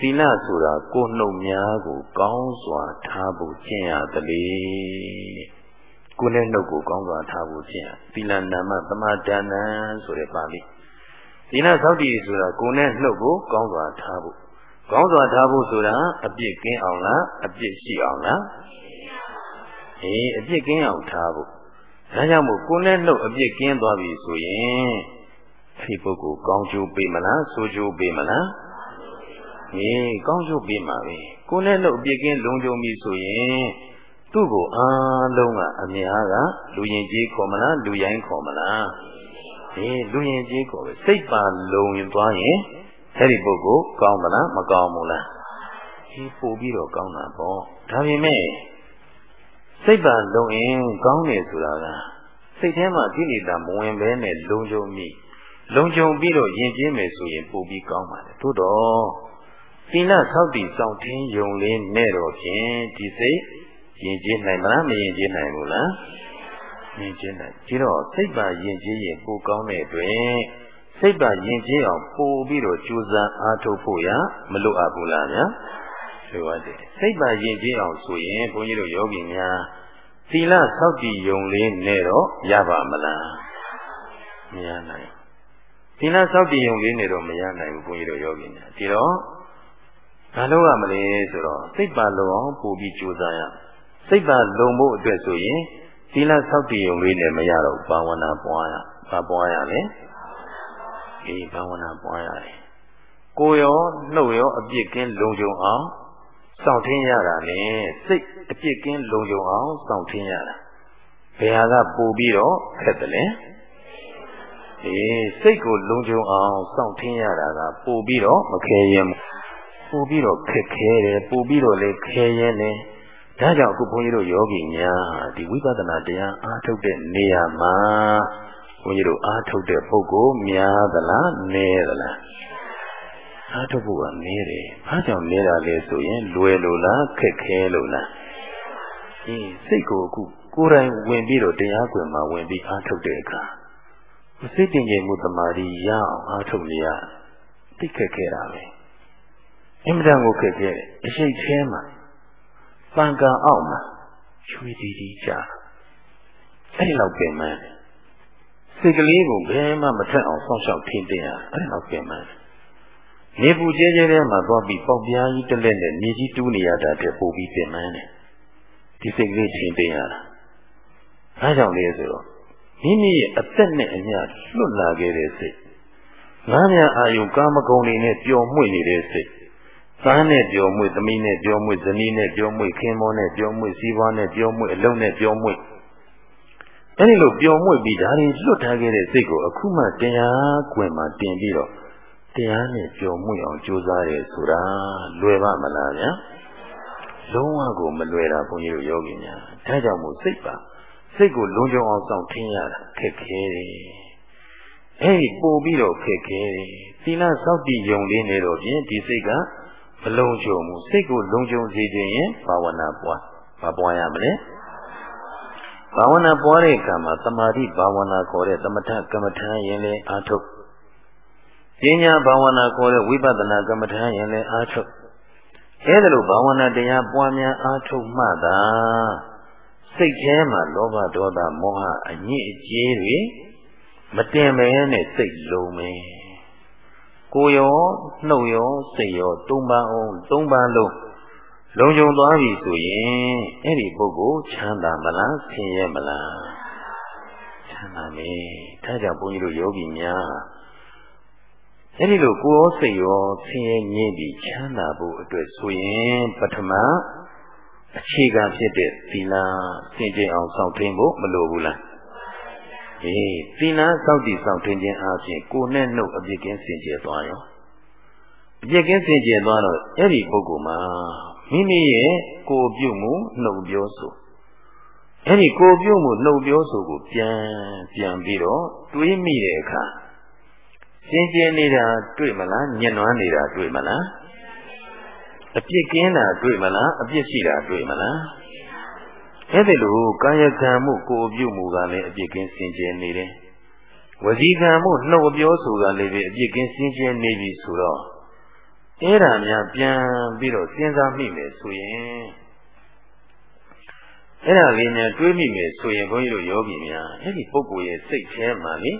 သီလဆိုတာကိုယ်နှုတ်များကိုကောင်းစွာထားဖို့ကျင့်ရသလေကိုယ်နဲ့နှုတ်ကိုကောင်းစွာထားဖို့ကျင့်ရသီလနာမသမာဒါနံဆိုတဲ့ပါဠိဒီနာသောက်တည်ဆိုတာကိုယ်နဲ့နှုတ်ကိုကောင်းစွာထားဖို့ ကောင်းစွာထားဖို့ဆိုတာအပြစ်ကင်းအောင်လားအပြစ်ရှိအောင်လားအေးအပြစ်ကင်းအောင်ထားဖို့ဒါကြောင့်မို့ကိုယ်နဲ့နှုတ်အပြစ်ကင်းသွားပြီဆိုရင်ဒီပုဂ္ဂိုလ်ကောင်းကျိုးပေးမလားဆိုးကျိုးပေးမလားအေးကောင်းကျိုးပေးမှာပဲကိုယ်နဲ့နှုတ်အပြစ်ကင်းလုံခြုံပြီဆိုရင်သူ့ကိုအားလုံးကအများကလူရင်ကြီးခေါ်မလားလူရိုင်းခေါ်မလားအေးလူရင်ကြီးခေါ်ပဲစိတ်ပါလုံရင်သွားရင် အဲ့ဒီပုဂ္ဂိုလ်ကောင်းမလားမကောင်းဘူးလားဒီပို့ပြီးတော့ကောင်းတာပေါ့ဒါပေမဲ့စိတ်ပါလုံရင်ကောင်းတယ်ဆိုတာကစိတ်ထဲမှာကိလေသာမဝင်ဘဲနဲ့လုံခြုံမိလုံခြုံပြီးတော့ယဉ်ကျေးမယ်ဆိုရင်ပို့ပြီးကောင်းပါတယ်သို့တော့သီလဆောက်တည်ဆောင်ထင်းယုံလေးနဲ့တော့ဖြင့်ဒီစိတ်ယဉ်ကျေးနိုင်မလားမယဉ်ကျေးနိုင်ဘူးလားယဉ်ကျေးနိုင်ဒီတော့စိတ်ပါယဉ်ကျေးရင်ပိုကောင်းတဲ့အတွက် စိတ်ပါယဉ်ကျေးအောင်ပို့ပြီးတော့ကြိုးစားအားထုတ်ဖို့ရမလိုအပ်ဘူးလားဗျာလိုအပ်တယ်စိတ်ပါယဉ်ကျေးအောင်ဆိုရင်ဘုန်းကြီးတို့ယောဂီများသီလဆောက်တည်ယုံလေးနဲ့တော့ရပါမလားမရနိုင်သီလဆောက်တည်ယုံလေးနဲ့တော့မရနိုင်ဘူးဘုန်းကြီးတို့ယောဂီများဒီတော့ဘာလို့ရမလဲဆိုတော့စိတ်ပါလုံအောင်ပို့ပြီးကြိုးစားရစိတ်ပါလုံဖို့အတွက်ဆိုရင်သီလဆောက်တည်ယုံလေးနဲ့မရတော့ဘာဝနာပွားရဘာပွားရလဲ အေးဘာဝနာပွားရတယ်ကိုရောနှုတ်ရောအပြစ်ကင်းလုံခြုံအောင်စောင့်ထင်းရတာနဲ့စိတ်အပြစ်ကင်းလုံခြုံအောင်စောင့်ထင်းရတာဘယ်ဟာကပို့ပြီးတော့ခက်တယ်လဲအေးစိတ်ကိုလုံခြုံအောင်စောင့်ထင်းရတာကပို့ပြီးတော့မခဲရင်ပို့ပြီးတော့ခက်ခဲတယ်ပို့ပြီးတော့လည်းခဲရင်လည်းဒါကြောင့်အခုဘုန်းကြီးတို့ယောဂီများဒီဝိပဿနာတရားအားထုတ်တဲ့နေရာမှာ ဘုန်းကြီးတို့အားထုတ်တဲ့ပုဂ္ဂိုလ်များသလားနည်းသလားအားထုတ်ဖို့ကနည်းတယ်။ဘာကြောင့်နည်းတာလဲဆိုရင်လွယ်လို့လားခက်ခဲလို့လား။ဒီစိတ်ကိုအခုကိုယ်တိုင်ဝင်ပြီးတော့တရားကွယ်မှာဝင်ပြီးအားထုတ်တဲ့အခါစိတ်တင်ငြိမ်မှုတမာရီရအောင်အားထုတ်နေရသိခက်ခဲတာပဲ။အင်မတန်ကိုခက်ခဲတယ်။အရှိတ်သေးမှာပံကံအောက်မှာချွေတီတီကြာအဲ့ဒီလောက်ပြင်မှန်း စိတ်ကလေးကိုဘယ်မှမထက်အောင်ဆောက်ရှောက်ထင်းတင်ရအဲ့ဒီလောက်ပြင်မှန်းနေပူကျဲကျဲထဲမှာသွားပြီးပေါက်ပြားကြီးတက်လက်နဲ့မြေကြီးတူးနေရတာတည်းပို့ပြီးပြင်မှန်းတယ်ဒီစိတ်ကလေးထင်းတင်ရတာအဲကြောင့်လေဆိုတော့မိမိရဲ့အသက်နဲ့အမျှလွတ်လာခဲ့တဲ့စိတ်ငါးမြအာယုကာမဂုဏ်တွေနဲ့ပျော်မွေ့နေတဲ့စိတ်သားနဲ့ပြောမွေ့သမီးနဲ့ပြောမွေ့ဇနီးနဲ့ပြောမွေ့ခင်မောနဲ့ပြောမွေ့စီးပွားနဲ့ပြောမွေ့အလုံးနဲ့ပြောမွေ့ အဲဒီလိုပြောမွေ့ပြီးဒါတွေလွတ်ထားခဲ့တဲ့စိတ်ကိုအခုမှတရားကွယ်မှာတင်ပြီးတော့တရားနဲ့ပြောမွေ့အောင်ကြိုးစားရဲဆိုတာလွယ်ပါမလားဗျာလုံးဝကိုမလွယ်တာဘုန်းကြီးတို့ယောဂီများဒါကြောင့်မို့စိတ်ပါစိတ်ကိုလုံးကြုံအောင်စောင့်ထင်းရတာခက်ခဲတယ်အဲဒီပို့ပြီးတော့ခက်ခဲတယ်သီလစောင့်တည်ယုံလေးနေတော့ဖြင့်ဒီစိတ်ကမလုံခြုံဘူးစိတ်ကိုလုံခြုံစေခြင်းရင်ဘာဝနာပွားဘာပွားရမလဲ ဘာဝနာပွားတဲ့အခါမှာတမာတိဘာဝနာခေါ်တဲ့သမထကမ္မထာရင်လည်းအာထုတ်ပညာဘာဝနာခေါ်တဲ့ဝိပဿနာကမ္မထာရင်လည်းအာထုတ်အဲဒါလိုဘာဝနာတရားပွားများအာထုတ်မှသာစိတ်ထဲမှာလောဘဒေါသမောဟအညစ်အကြေးတွေမတင်မဲနဲ့စိတ်လုံးမယ်ကိုရောနှုတ်ရောစိတ်ရောသုံးပါးအောင်သုံးပါးလုံး လုံခြုံသွားပြီဆိုရင်အဲ့ဒီပုဂ္ဂိုလ်ချမ်းသာမလားဆင်းရဲမလားချမ်းသာမယ်ဒါကြောင့်ဘုန်းကြီးတို့ယောဂီများအဲ့ဒီလိုကိုယ်ရောစိတ်ရောဆင်းရဲငြိမ့်ပြီးချမ်းသာဖို့အတွက်ဆိုရင်ပထမအခြေခံဖြစ်တဲ့သီလစင်ကြယ်အောင်စောင့်ထိန်ဖို့မလိုဘူးလားအေးသီလစောင့်တည်စောင့်ထင်းခြင်းအပြင်ကိုယ်နဲ့နှုတ်အပြစ်ကင်းစင်ကြယ်သွားရောအပြစ်ကင်းစင်ကြယ်သွားတော့အဲ့ဒီပုဂ္ဂိုလ်မှာ မိမိရဲ့ကိုယ်ပြုမှုနှုတ်ပြောဆိုအဲ့ဒီကိုယ်ပြုမှုနှုတ်ပြောဆိုကိုပြန်ပြန်ပြီးတော့တွေးမိတဲ့အခါစင်ကြယ်နေတာတွေ့မလားညှဉ်းနှွမ်းနေတာတွေ့မလားအပြစ်ကင်းတာတွေ့မလားအပြစ်ရှိတာတွေ့မလားအဲ့ဒီလိုကာယကံမှုကိုယ်ပြုမှုကလည်းအပြစ်ကင်းစင်ကြယ်နေတယ်ဝစီကံမှုနှုတ်ပြောဆိုတာလည်းပဲအပြစ်ကင်းစင်ကြယ်နေပြီဆိုတော့ အဲ့ဒါများပြန်ပြီးတော့စဉ်းစားမိမယ်ဆိုရင်အဲ့ဒါလေးများတွေးမိမယ်ဆိုရင်ဘုန်းကြီးတို့ယောဂီများအဲ့ဒီပုဂ္ဂိုလ်ရဲ့စိတ်ထဲမှာလေစ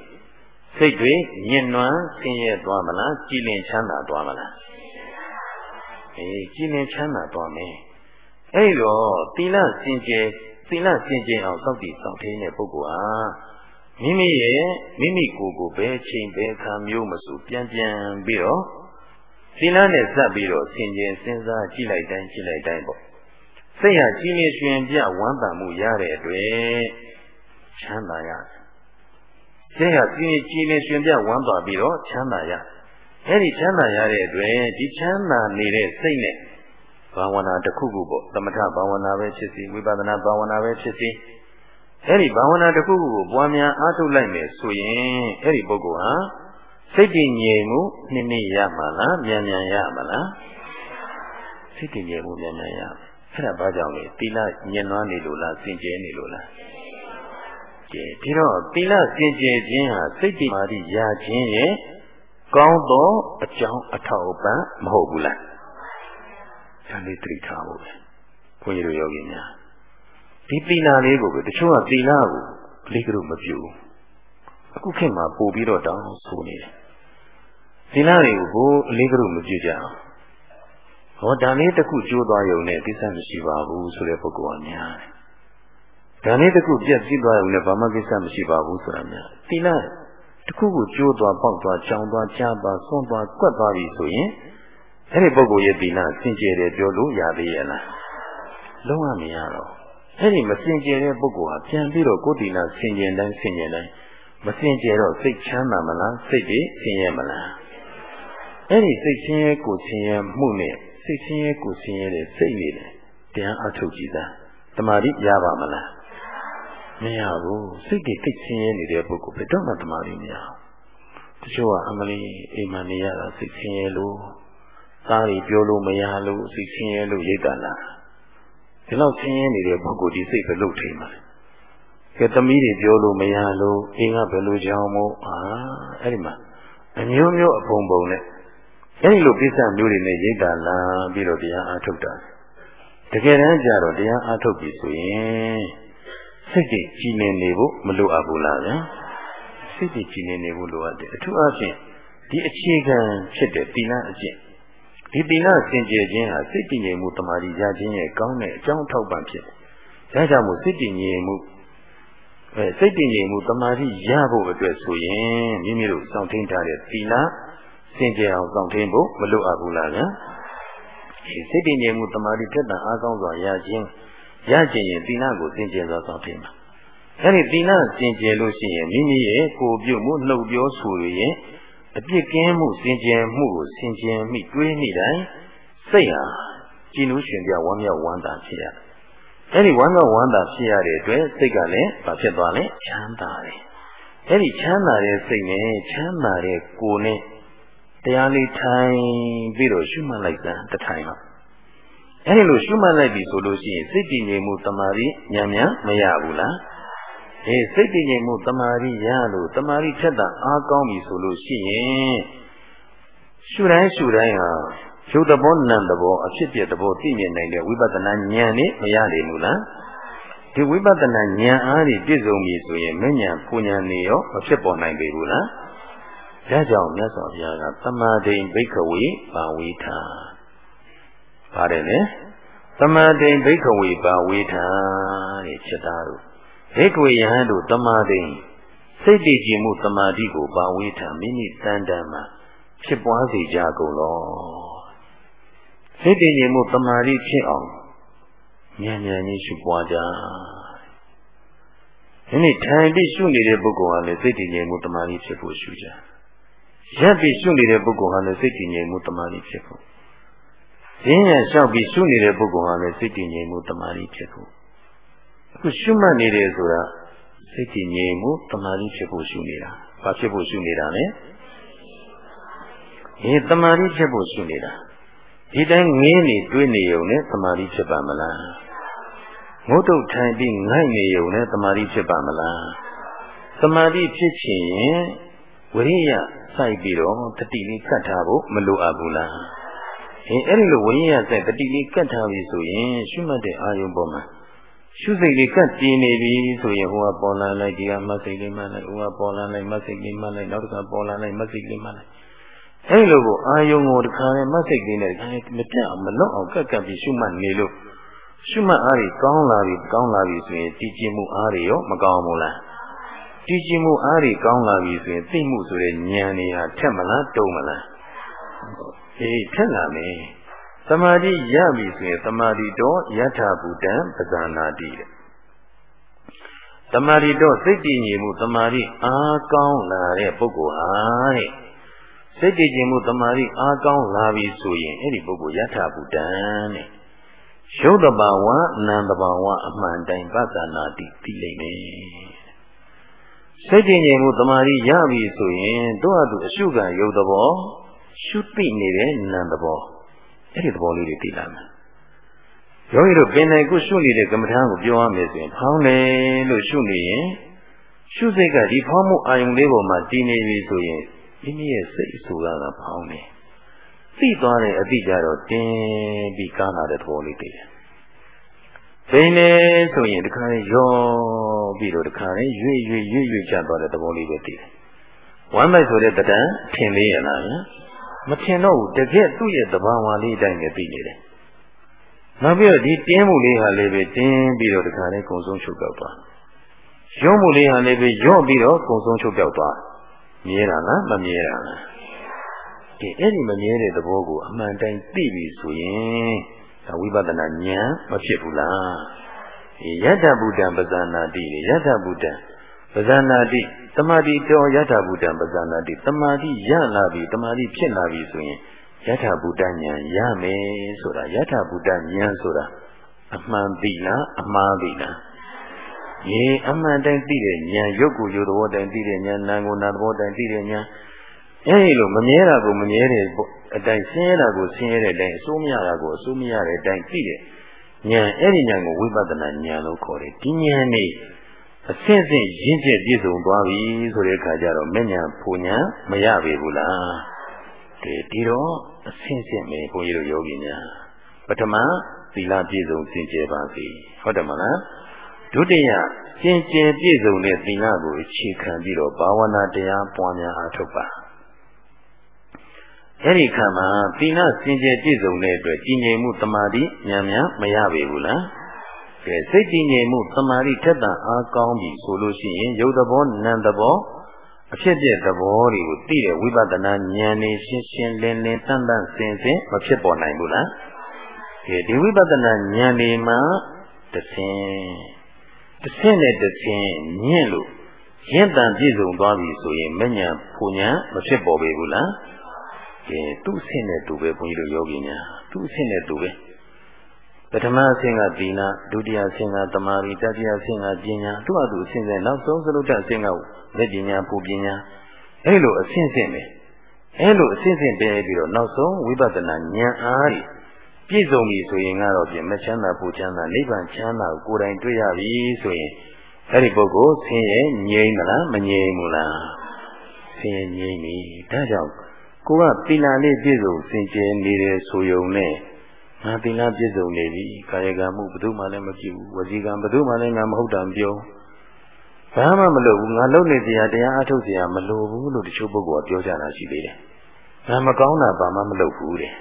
စိတ်တွေညင်နွမ်းဆင်းရဲသွားမလားကြည်လင်ချမ်းသာသွားမလားအေးကြည်လင်ချမ်းသာသွားမယ်အဲ့တော့သီလစင်ကြယ်သီလစင်ကြယ်အောင်စောင့်တည်ဆောင်ထိန်တဲ့ပုဂ္ဂိုလ်ဟာမိမိရဲ့မိမိကိုယ်ကိုပဲချိန်ပဲခံမျိုးမဆိုပြန်ပြန်ပြီးတော့ သီလနဲ့စပ်ပြီးတော့ဆင်ခြင်စဉ်းစားကြည့်လိုက်တိုင်းကြည့်လိုက်တိုင်းပေါ့စိတ်ဟာကြီးနေရှင်ပြဝမ်းသာမှုရတဲ့အတွက်ချမ်းသာရတယ်စိတ်ဟာကြီးကြီးနေရှင်ပြဝမ်းသာပြီးတော့ချမ်းသာရအဲ့ဒီချမ်းသာရတဲ့အတွက်ဒီချမ်းသာနေတဲ့စိတ်နဲ့ဘာဝနာတစ်ခုခုပေါ့သမထဘာဝနာပဲဖြစ်စီဝိပဿနာဘာဝနာပဲဖြစ်စီအဲ့ဒီဘာဝနာတစ်ခုခုကိုပွားများအားထုတ်လိုက်မယ်ဆိုရင်အဲ့ဒီပုဂ္ဂိုလ်ဟာ စိတ်တည်ငြိမ်မှုနှစ်နှစ်ရမှာလားမြန်မြန်ရမှာလားစိတ်တည်ငြိမ်မှုမြန်မြန်ရအဲ့ဒါဘာကြောင့်လဲသီလညင်နွားနေလို့လားစင်ကြဲနေလို့လားကဲဒီတော့သီလစင်ကြယ်ခြင်းဟာစိတ်တည်မာတိရခြင်းရဲ့ကောင်းသောအကြောင်းအထောက်အပံ့မဟုတ်ဘူးလားဒါလေးသိထားဖို့ပဲဘုန်းကြီးတို့ယောဂီများဒီသီလလေးကိုပဲတချို့ကသီလကိုအလေးကလို့မပြုဘူး အခုခေတ်မှာပို့ပြီးတော့တောင်းဆိုနေတယ်သီလတွေကိုအလေးကလို့မပြုကြအောင်ဟောဒါလေးတစ်ခုကျိုးသွားရုံနဲ့ကိစ္စမရှိပါဘူးဆိုတဲ့ပုဂ္ဂိုလ်ကများတယ်ဒါလေးတစ်ခုပြက်ပြီးသွားရုံနဲ့ဘာမှကိစ္စမရှိပါဘူးဆိုတာများသီလတစ်ခုခုကျိုးသွားပေါက်သွားကြောင်သွားကြားသွားဆွန့်သွားကွက်သွားပြီဆိုရင်အဲ့ဒီပုဂ္ဂိုလ်ရဲ့သီလစင်ကြယ်တယ်ပြောလို့ရသေးရဲ့လားလုံးဝမရတော့အဲ့ဒီမစင်ကြယ်တဲ့ပုဂ္ဂိုလ်ဟာပြန်ပြီးတော့ကိုယ်သီလစင်ကြယ်တိုင်းစင်ကြယ်တိုင်း မစင်ကြယ်တော့စိတ်ချမ်းသာမလားစိတ်တွေဆင်းရဲမလားအဲ့ဒီစိတ်ဆင်းရဲကိုဆင်းရဲမှုနဲ့စိတ်ဆင်းရဲကိုဆင်းရဲတဲ့စိတ်နေတယ်တရားအထုတ်ကြည့်သားတမာတိရပါမလားမရဘူးစိတ်တွေတိတ်ဆင်းရဲနေတဲ့ပုဂ္ဂိုလ်ဘယ်တော့မှတမာတိမရဘူးတချို့ကအမလီအိမ်မှာနေရတာစိတ်ဆင်းရဲလို့သားတွေပြောလို့မရလို့စိတ်ဆင်းရဲလို့ရိတ်တာလားဒီလောက်ဆင်းရဲနေတဲ့ပုဂ္ဂိုလ်ဒီစိတ်ဘယ်လိုထိမှာလဲ ကဲသမီးတွေပြောလို့မရလို့အင်းကဘယ်လိုကြောင်းမို့အာအဲ့ဒီမှာအမျိုးမျိုးအပုံပုံနဲ့အဲဒီလိုကိစ္စမျိုးတွေနဲ့ရိတ်တာလာပြီးတော့တရားအားထုတ်တာတကယ်တမ်းကျတော့တရားအားထုတ်ပြီဆိုရင်စိတ်ကြီးကြည်နေနေဖို့မလိုအပ်ဘူးလားဗျာစိတ်ကြီးကြည်နေနေဖို့လိုအပ်တယ်အထူးအားဖြင့်ဒီအခြေခံဖြစ်တဲ့တိလအကျင့်ဒီတိလစင်ကြယ်ခြင်းဟာစိတ်တည်ငြိမ်မှုတမာတိရခြင်းရဲ့ကောင်းတဲ့အကြောင်းထောက်ပံ့ဖြစ်တယ်ဒါကြောင့်မို့စိတ်တည်ငြိမ်မှု အဲစိတ်တည်ငြိမ်မှုတမာတိရဖို့အတွက်ဆိုရင်မိမိတို့စောင့်ထိန်ထားတဲ့တိလစင်ကြယ်အောင်ဆောင်ထင်းဖို့မလိုအပ်ဘူးလားဗျာစိတ်တည်ငြိမ်မှုတမာတိတက်တာအားကောင်းစွာရခြင်းရခြင်းရင်သီလကိုစင်ကြယ်စွာဆောင်ထင်းပါအဲဒီသီလစင်ကြယ်လို့ရှိရင်မိမိရဲ့ကိုယ်ပြုမှုနှုတ်ပြောဆိုရရင်အပြစ်ကင်းမှုစင်ကြယ်မှုကိုစင်ကြယ်မိတွေးမိတိုင်းစိတ်ဟာကြည်နူးရှင်ပြဝမ်းမြောက်ဝမ်းသာဖြစ်ရတယ် အဲဒီဝမ်းမြောက်ဝမ်းသာဖြစ်ရတဲ့အတွက်စိတ်ကလည်းဘာဖြစ်သွားလဲချမ်းသာတယ်အဲဒီချမ်းသာတဲ့စိတ်နဲ့ချမ်းသာတဲ့ကိုယ်နဲ့တရားလေးထိုင်ပြီးတော့ရှုမှတ်လိုက်တာတထိုင်တော့အဲဒီလိုရှုမှတ်လိုက်ပြီဆိုလို့ရှိရင်စိတ်တည်ငြိမ်မှုတမာရီညံ့ညံ့မရဘူးလားအေးစိတ်တည်ငြိမ်မှုတမာရီရလို့တမာရီထက်တာအားကောင်းပြီဆိုလို့ရှိရင်ရှုတိုင်းရှုတိုင်းဟာ ရုပ်သဘောနာမ်သဘောအဖြစ်ပြသဘောသိမြင်နိုင်တဲ့ဝိပဿနာဉာဏ်နဲ့မရနိုင်ဘူးလားဒီဝိပဿနာဉာဏ်အားဖြင့်ပြည့်စုံပြီဆိုရင်မဉဏ်ပူဉဏ်နေရောမဖြစ်ပေါ်နိုင်ပေဘူးလားဒါကြောင့်မြတ်စွာဘုရားကသမာဓိဘိခဝေပါဝေထာပါတယ်လေသမာဓိဘိခဝေပါဝေထာတဲ့ချက်သားတို့ဘိခဝေယဟန်တို့သမာဓိစိတ်တည်ကြည်မှုသမာဓိကိုပါဝေထာမိမိတန်တန်မှာဖြစ်ပွားစေကြကုန်လော စိတ်တည်ကြည်မှုသမာဓိဖြစ်အောင်ဉာဏ်ဉာဏ်ကြီးရှုပွားကြဒီနေ့ထိုင်ပြီးရှုနေတဲ့ပုဂ္ဂိုလ်ဟာလည်းစိတ်တည်ငြိမ်မှုတမာတိဖြစ်ဖို့ရှုကြရပ်ပြီးရှုနေတဲ့ပုဂ္ဂိုလ်ဟာလည်းစိတ်တည်ငြိမ်မှုတမာတိဖြစ်ဖို့ရင်းရလျှောက်ပြီးရှုနေတဲ့ပုဂ္ဂိုလ်ဟာလည်းစိတ်တည်ငြိမ်မှုတမာတိဖြစ်ဖို့အခုရှုမှတ်နေတယ်ဆိုတာစိတ်တည်ငြိမ်မှုတမာတိဖြစ်ဖို့ရှုနေတာဘာဖြစ်ဖို့ရှုနေတာလဲဒီတမာတိဖြစ်ဖို့ရှုနေတာ ဒီတိုင်းငင်းနေတွေးနေုံနဲ့တမာတိဖြစ်ပါမလားငုတ်တုတ်ထိုင်ပြီးငိုက်နေုံနဲ့တမာတိဖြစ်ပါမလားတမာတိဖြစ်ချင်ရင်ဝိရိယစိုက်ပြီးတော့တတိလေးကတ်ထားဖို့မလိုအပ်ဘူးလားအင်းအဲ့ဒီလိုဝိရိယစိုက်တတိလေးကတ်ထားပြီဆိုရင်ရှုမှတ်တဲ့အာယုံပေါ်မှာရှုစိတ်လေးကတ်တည်နေပြီဆိုရင်ဟိုကပေါ်လာလိုက်ဒီကမစိတ်လေးမှတ်လိုက်ဟိုကပေါ်လာလိုက်မစိတ်လေးမှတ်လိုက်နောက်တစ်ခါပေါ်လာလိုက်မစိတ်လေးမှတ်လိုက် အဲ့လိုကိုအာယုံကိုတစ်ခါနဲ့မစိတ်လေးနဲ့တစ်ခါနဲ့မပြတ်အောင်မလွတ်အောင်ကတ်ကတ်ပြီးရှုမှတ်နေလို့ရှုမှတ်အားတွေကောင်းလာပြီကောင်းလာပြီဆိုရင်တည်ကြည်မှုအားတွေရောမကောင်းဘူးလားတည်ကြည်မှုအားတွေကောင်းလာပြီဆိုရင်သိမှုဆိုတဲ့ဉာဏ်တွေဟာထက်မလားတုံးမလားအေးထက်လာမယ်သမာဓိရပြီဆိုရင်သမာဓိတော့ယထာဘူတံပဇာနာတိတဲ့သမာဓိတော့စိတ်တည်ငြိမ်မှုသမာဓိအားကောင်းလာတဲ့ပုဂ္ဂိုလ်ဟာတဲ့ စိတ်တည်ငြိမ်မှုသမာဓိအားကောင်းလာပြီဆိုရင်အဲ့ဒီပုဂ္ဂိုလ်ယထာဘူတံတဲ့ရုပ်တဘာဝနာမ်တဘာဝအမှန်တိုင်းပဇာနာတိသိလိမ့်မယ်စိတ်တည်ငြိမ်မှုသမာဓိရပြီဆိုရင်တို့အတူအရှုခံရုပ်တဘောရှုသိနေတဲ့နာမ်တဘောအဲ့ဒီသဘောလေးတွေသိလာမယ်ယောဂီတို့ပင်နိုင်ကိုရှုနေတဲ့ကမ္မထာကိုပြောရမယ်ဆိုရင်ဖောင်းတယ်လို့ရှုနေရင်ရှုစိတ်ကဒီဖောင်းမှုအာယုံလေးပေါ်မှာတည်နေပြီဆိုရင် မိမိရဲ့စိတ်အဆိုးကဖောင်းတယ်သိသွားတဲ့အတိကြတော့တင်းပြီးကားလာတဲ့သဘောလေးသိတယ်။ပိန်နေဆိုရင်တခါလေရောပြီးတော့တခါလေရွေ့ရွေ့ရွေ့ရွေ့ချသွားတဲ့သဘောလေးပဲသိတယ်။ဝမ်းမိုက်ဆိုတဲ့တဏ္ဍထင်လေးရလားမထင်တော့ဘူးတကယ်သူ့ရဲ့သဘာဝလေးအတိုင်းပဲသိနေတယ်။နောက်ပြီးတော့ဒီတင်းမှုလေးဟာလည်းပဲတင်းပြီးတော့တခါလေကုံဆုံးချုပ်ပြောက်သွား။ရုံးမှုလေးဟာလည်းပဲရော့ပြီးတော့ကုံဆုံးချုပ်ပြောက်သွား။ မြဲတာလားမမြဲတာလား။ဒီအဲ့ဒီမမြဲတဲ့သဘောကိုအမှန်တိုင်းသိပြီဆိုရင်ဒါဝိပဿနာဉာဏ်မဖြစ်ဘူးလားဒီယတ္တဗုဒ္ဓံပဇာနာတိယတ္တဗုဒ္ဓံပဇာနာတိတမာတိတော်ယတ္တဗုဒ္ဓံပဇာနာတိတမာတိရလာပြီတမာတိဖြစ်လာပြီဆိုရင်ယတ္ထဗုဒ္ဓဉာဏ်ရမယ်ဆိုတာယတ္ထဗုဒ္ဓဉာဏ်ဆိုတာအမှန်သိလားအမှားသိလား ရေအမှန်တိုင်းသိတဲ့ဉာဏ်ရုပ်ကိုရုပ်သဘောတိုင်းသိတဲ့ဉာဏ်နာမ်ကိုနာမ်သဘောတိုင်းသိတဲ့ဉာဏ်အဲဒီလိုမမြဲတာကိုမမြဲတဲ့အတိုင်းဆင်းရဲတာကိုဆင်းရဲတဲ့အတိုင်းအဆိုးမရတာကိုအဆိုးမရတဲ့အတိုင်းသိတဲ့ဉာဏ်အဲ့ဒီဉာဏ်ကိုဝိပဿနာဉာဏ်လို့ခေါ်တယ်ဒီဉာဏ်นี่အဆင့်ဆင့်ရင့်ကျက်ပြည့်စုံသွားပြီဆိုတဲ့အခါကျတော့မဉဏ်ဖူဉဏ်မရပေဘူးလားဒီဒီတော့အဆင့်ဆင့်ပဲဘုန်းကြီးတို့ယောဂီများပထမသီလပြည့်စုံစင်ကြယ်ပါစေဟုတ်တယ်မလား ဒုတိယစင်ကြယ်ပြည့်စုံတဲ့သီလကိုအခြေခံပြီးတော့ဘာဝနာတရားပွားများအားထုတ်ပါအဲ့ဒီခါမှာသီလစင်ကြယ်ပြည့်စုံတဲ့အတွက်ကြည်ငြိမ်မှုတမာတိဉာဏ်များမရပေဘူးလားကဲစိတ်ကြည်ငြိမ်မှုတမာတိထက်သန်အားကောင်းပြီဆိုလို့ရှိရင်ရုပ်သဘောနာမ်သဘောအဖြစ်ပြသဘောတွေကိုသိတဲ့ဝိပဿနာဉာဏ်နဲ့ရှင်းရှင်းလင်းလင်းတန်တန်စင်စင်မဖြစ်ပေါ်နိုင်ဘူးလားကဲဒီဝိပဿနာဉာဏ်ဒီမှာတဆင်း တဆင်းနဲ့တဆင်းညင့်လို့ရင့်တန်ပြည့်စုံသွားပြီဆိုရင်မဉဏ်ဖူဉဏ်မဖြစ်ပေါ်ပေဘူးလားကဲသူ့အဆင့်နဲ့သူပဲဘုန်းကြီးတို့ယောဂီများသူ့အဆင့်နဲ့သူပဲပထမအဆင့်ကသီလဒုတိယအဆင့်ကသမာဓိတတိယအဆင့်ကပညာသူ့အတူအဆင့်နဲ့နောက်ဆုံးသလုတ္တအဆင့်ကလက်ပညာပူပညာအဲ့လိုအဆင့်ဆင့်ပဲအဲ့လိုအဆင့်ဆင့်ပဲပြီးတော့နောက်ဆုံးဝိပဿနာဉာဏ်အားဖြင့် ပြည့်စုံပြီဆိုရင်ကတော့ပြင်မချမ်းသာပူချမ်းသာနိဗ္ဗာန်ချမ်းသာကိုကိုယ်တိုင်တွေ့ရပြီဆိုရင်အဲ့ဒီပုဂ္ဂိုလ်ဆင်းရဲငြိမ်းမလားမငြိမ်းဘူးလားဆင်းရဲငြိမ်းပြီဒါကြောင့်ကိုကသီလလေးပြည့်စုံစင်ကြယ်နေတယ်ဆိုယုံနဲ့ငါသီလပြည့်စုံနေပြီကာယကံမှုဘယ်သူမှလည်းမကြည့်ဘူးဝစီကံဘယ်သူမှလည်းငါမဟုတ်တာပြောဘာမှမလုပ်ဘူးငါလုပ်နေတရားတရားအထုတ်တရားမလိုဘူးလို့တချို့ပုဂ္ဂိုလ်ကပြောကြတာရှိသေးတယ်ငါမကောင်းတာဘာမှမလုပ်ဘူးတဲ့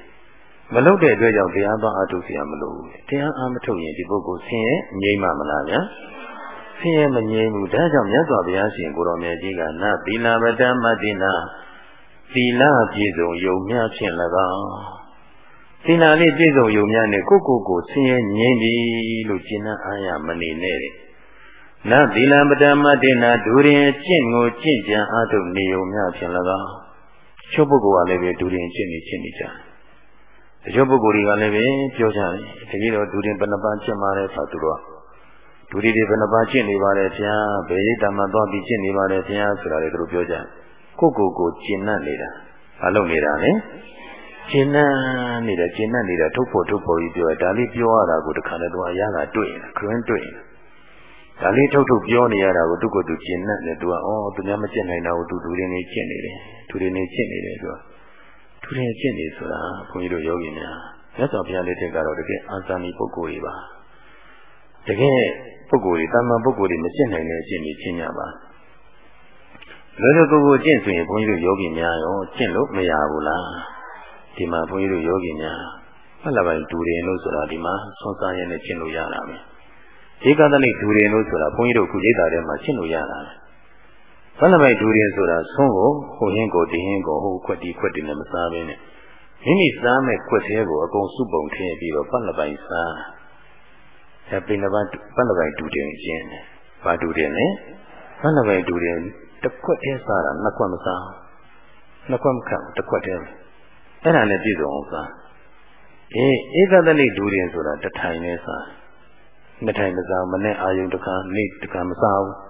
မလုပ်တဲ့အတွက်ကြောင့်တရားသွားအထုတ်တရားမလိုဘူးတရားအားမထုတ်ရင်ဒီပုဂ္ဂိုလ်ဆင်းရဲငြိမ်းမှမလားဗျာဆင်းရဲမငြိမ်းဘူးဒါကြောင့်မြတ်စွာဘုရားရှင်ကိုတော်မြတ်ကြီးကနသီလပတ္တမတ္တိနာသီလပြည့်စုံယုံမြဖြင့်၎င်းသီလလေးပြည့်စုံယုံမြနဲ့ကိုကိုကိုဆင်းရဲငြိမ်းပြီလို့ကျင့်နှံ့အားရမနေနဲ့တဲ့နသီလပဒမတေနာဒူရင်ကျင့်ကိုကျင့်ကြံအားထုတ်နေယုံမြဖြင့်၎င်းချုပ်ပုဂ္ဂိုလ်ကလည်းပဲဒူရင်ကျင့်နေကျင့်နေကြတ တချို့ပုဂ္ဂိုလ်တွေကလည်းပဲပြောကြတယ်တကယ်တော့ဒူရင်ဘယ်နှပန်းကျင့်ပါလဲဆိုသူတို့ကဒူရီတွေဘယ်နှပန်းကျင့်နေပါလဲဗျာဘယ်ရိတ်တမှသွားပြီးကျင့်နေပါလဲဗျာဆိုတာလေသူတို့ပြောကြတယ်ကိုကိုကိုကျင့်နှံ့နေတာမလုပ်နေတာလေကျင့်နှံ့နေတာကျင့်နှံ့နေတာထုတ်ဖို့ထုတ်ဖို့ကြီးပြောဒါလေးပြောရတာကိုတခါတည်းတော့အရသာတွေ့ရင်ခရင်တွေ့ရင်ဒါလေးထုတ်ထုတ်ပြောနေရတာကိုသူကသူကျင့်နှံ့နေသူကအော်သူများမကျင့်နိုင်တာကိုသူဒူရင်နေကျင့်နေတယ်ဒူရင်နေကျင့်နေတယ်သူက သူတွေကျင့်နေဆိုတာဘုန်းကြီးတို့ယောဂီများမြတ်စွာဘုရားလက်ထက်ကတော့တကယ်အာဇာနည်ပုဂ္ဂိုလ်တွေပါတကယ်ပုဂ္ဂိုလ်တွေတာမန်ပုဂ္ဂိုလ်တွေမကျင့်နိုင်တဲ့အကျင့်တွေကျင့်ကြပါလွယ်လွယ်ကူကူကျင့်ဆိုရင်ဘုန်းကြီးတို့ယောဂီများရောကျင့်လို့မရဘူးလားဒီမှာဘုန်းကြီးတို့ယောဂီများမှတ်လာပိုင်းဒူရင်လို့ဆိုတာဒီမှာဆွမ်းစားရနဲ့ကျင့်လို့ရတာပဲဧကသနိဒူရင်လို့ဆိုတာဘုန်းကြီးတို့ခုရိတ်တာထဲမှာကျင့်လို့ရတာပဲ မှတ်လာပိုင်းဒူရင်ဆိုတာဆွမ်းကိုဟိုဟင်းကိုဒီဟင်းကိုဟိုခွက်ဒီခွက်ဒီနဲ့မစားဘဲနဲ့မိမိစားမဲ့ခွက်သေးကိုအကုန်စုပုံထည့်ပြီးတော့ပတ်လပိုင်းစားအဲပိဏဘပတ်လပိုင်းဒူတင်ကျင့်တယ်ဘာဒူတင်လဲပတ်လပိုင်းဒူတင်တစ်ခွက်တည်းစားတာနှစ်ခွက်မစားနှစ်ခွက်မခံတစ်ခွက်တည်းအဲ့ဒါနဲ့ပြည့်စုံအောင်စားအေးဧကသနိဒူရင်ဆိုတာတထိုင်နဲ့စားနှစ်ထိုင်မစားမနဲ့အာယုံတစ်ခါနေ့တစ်ခါမစားဘူး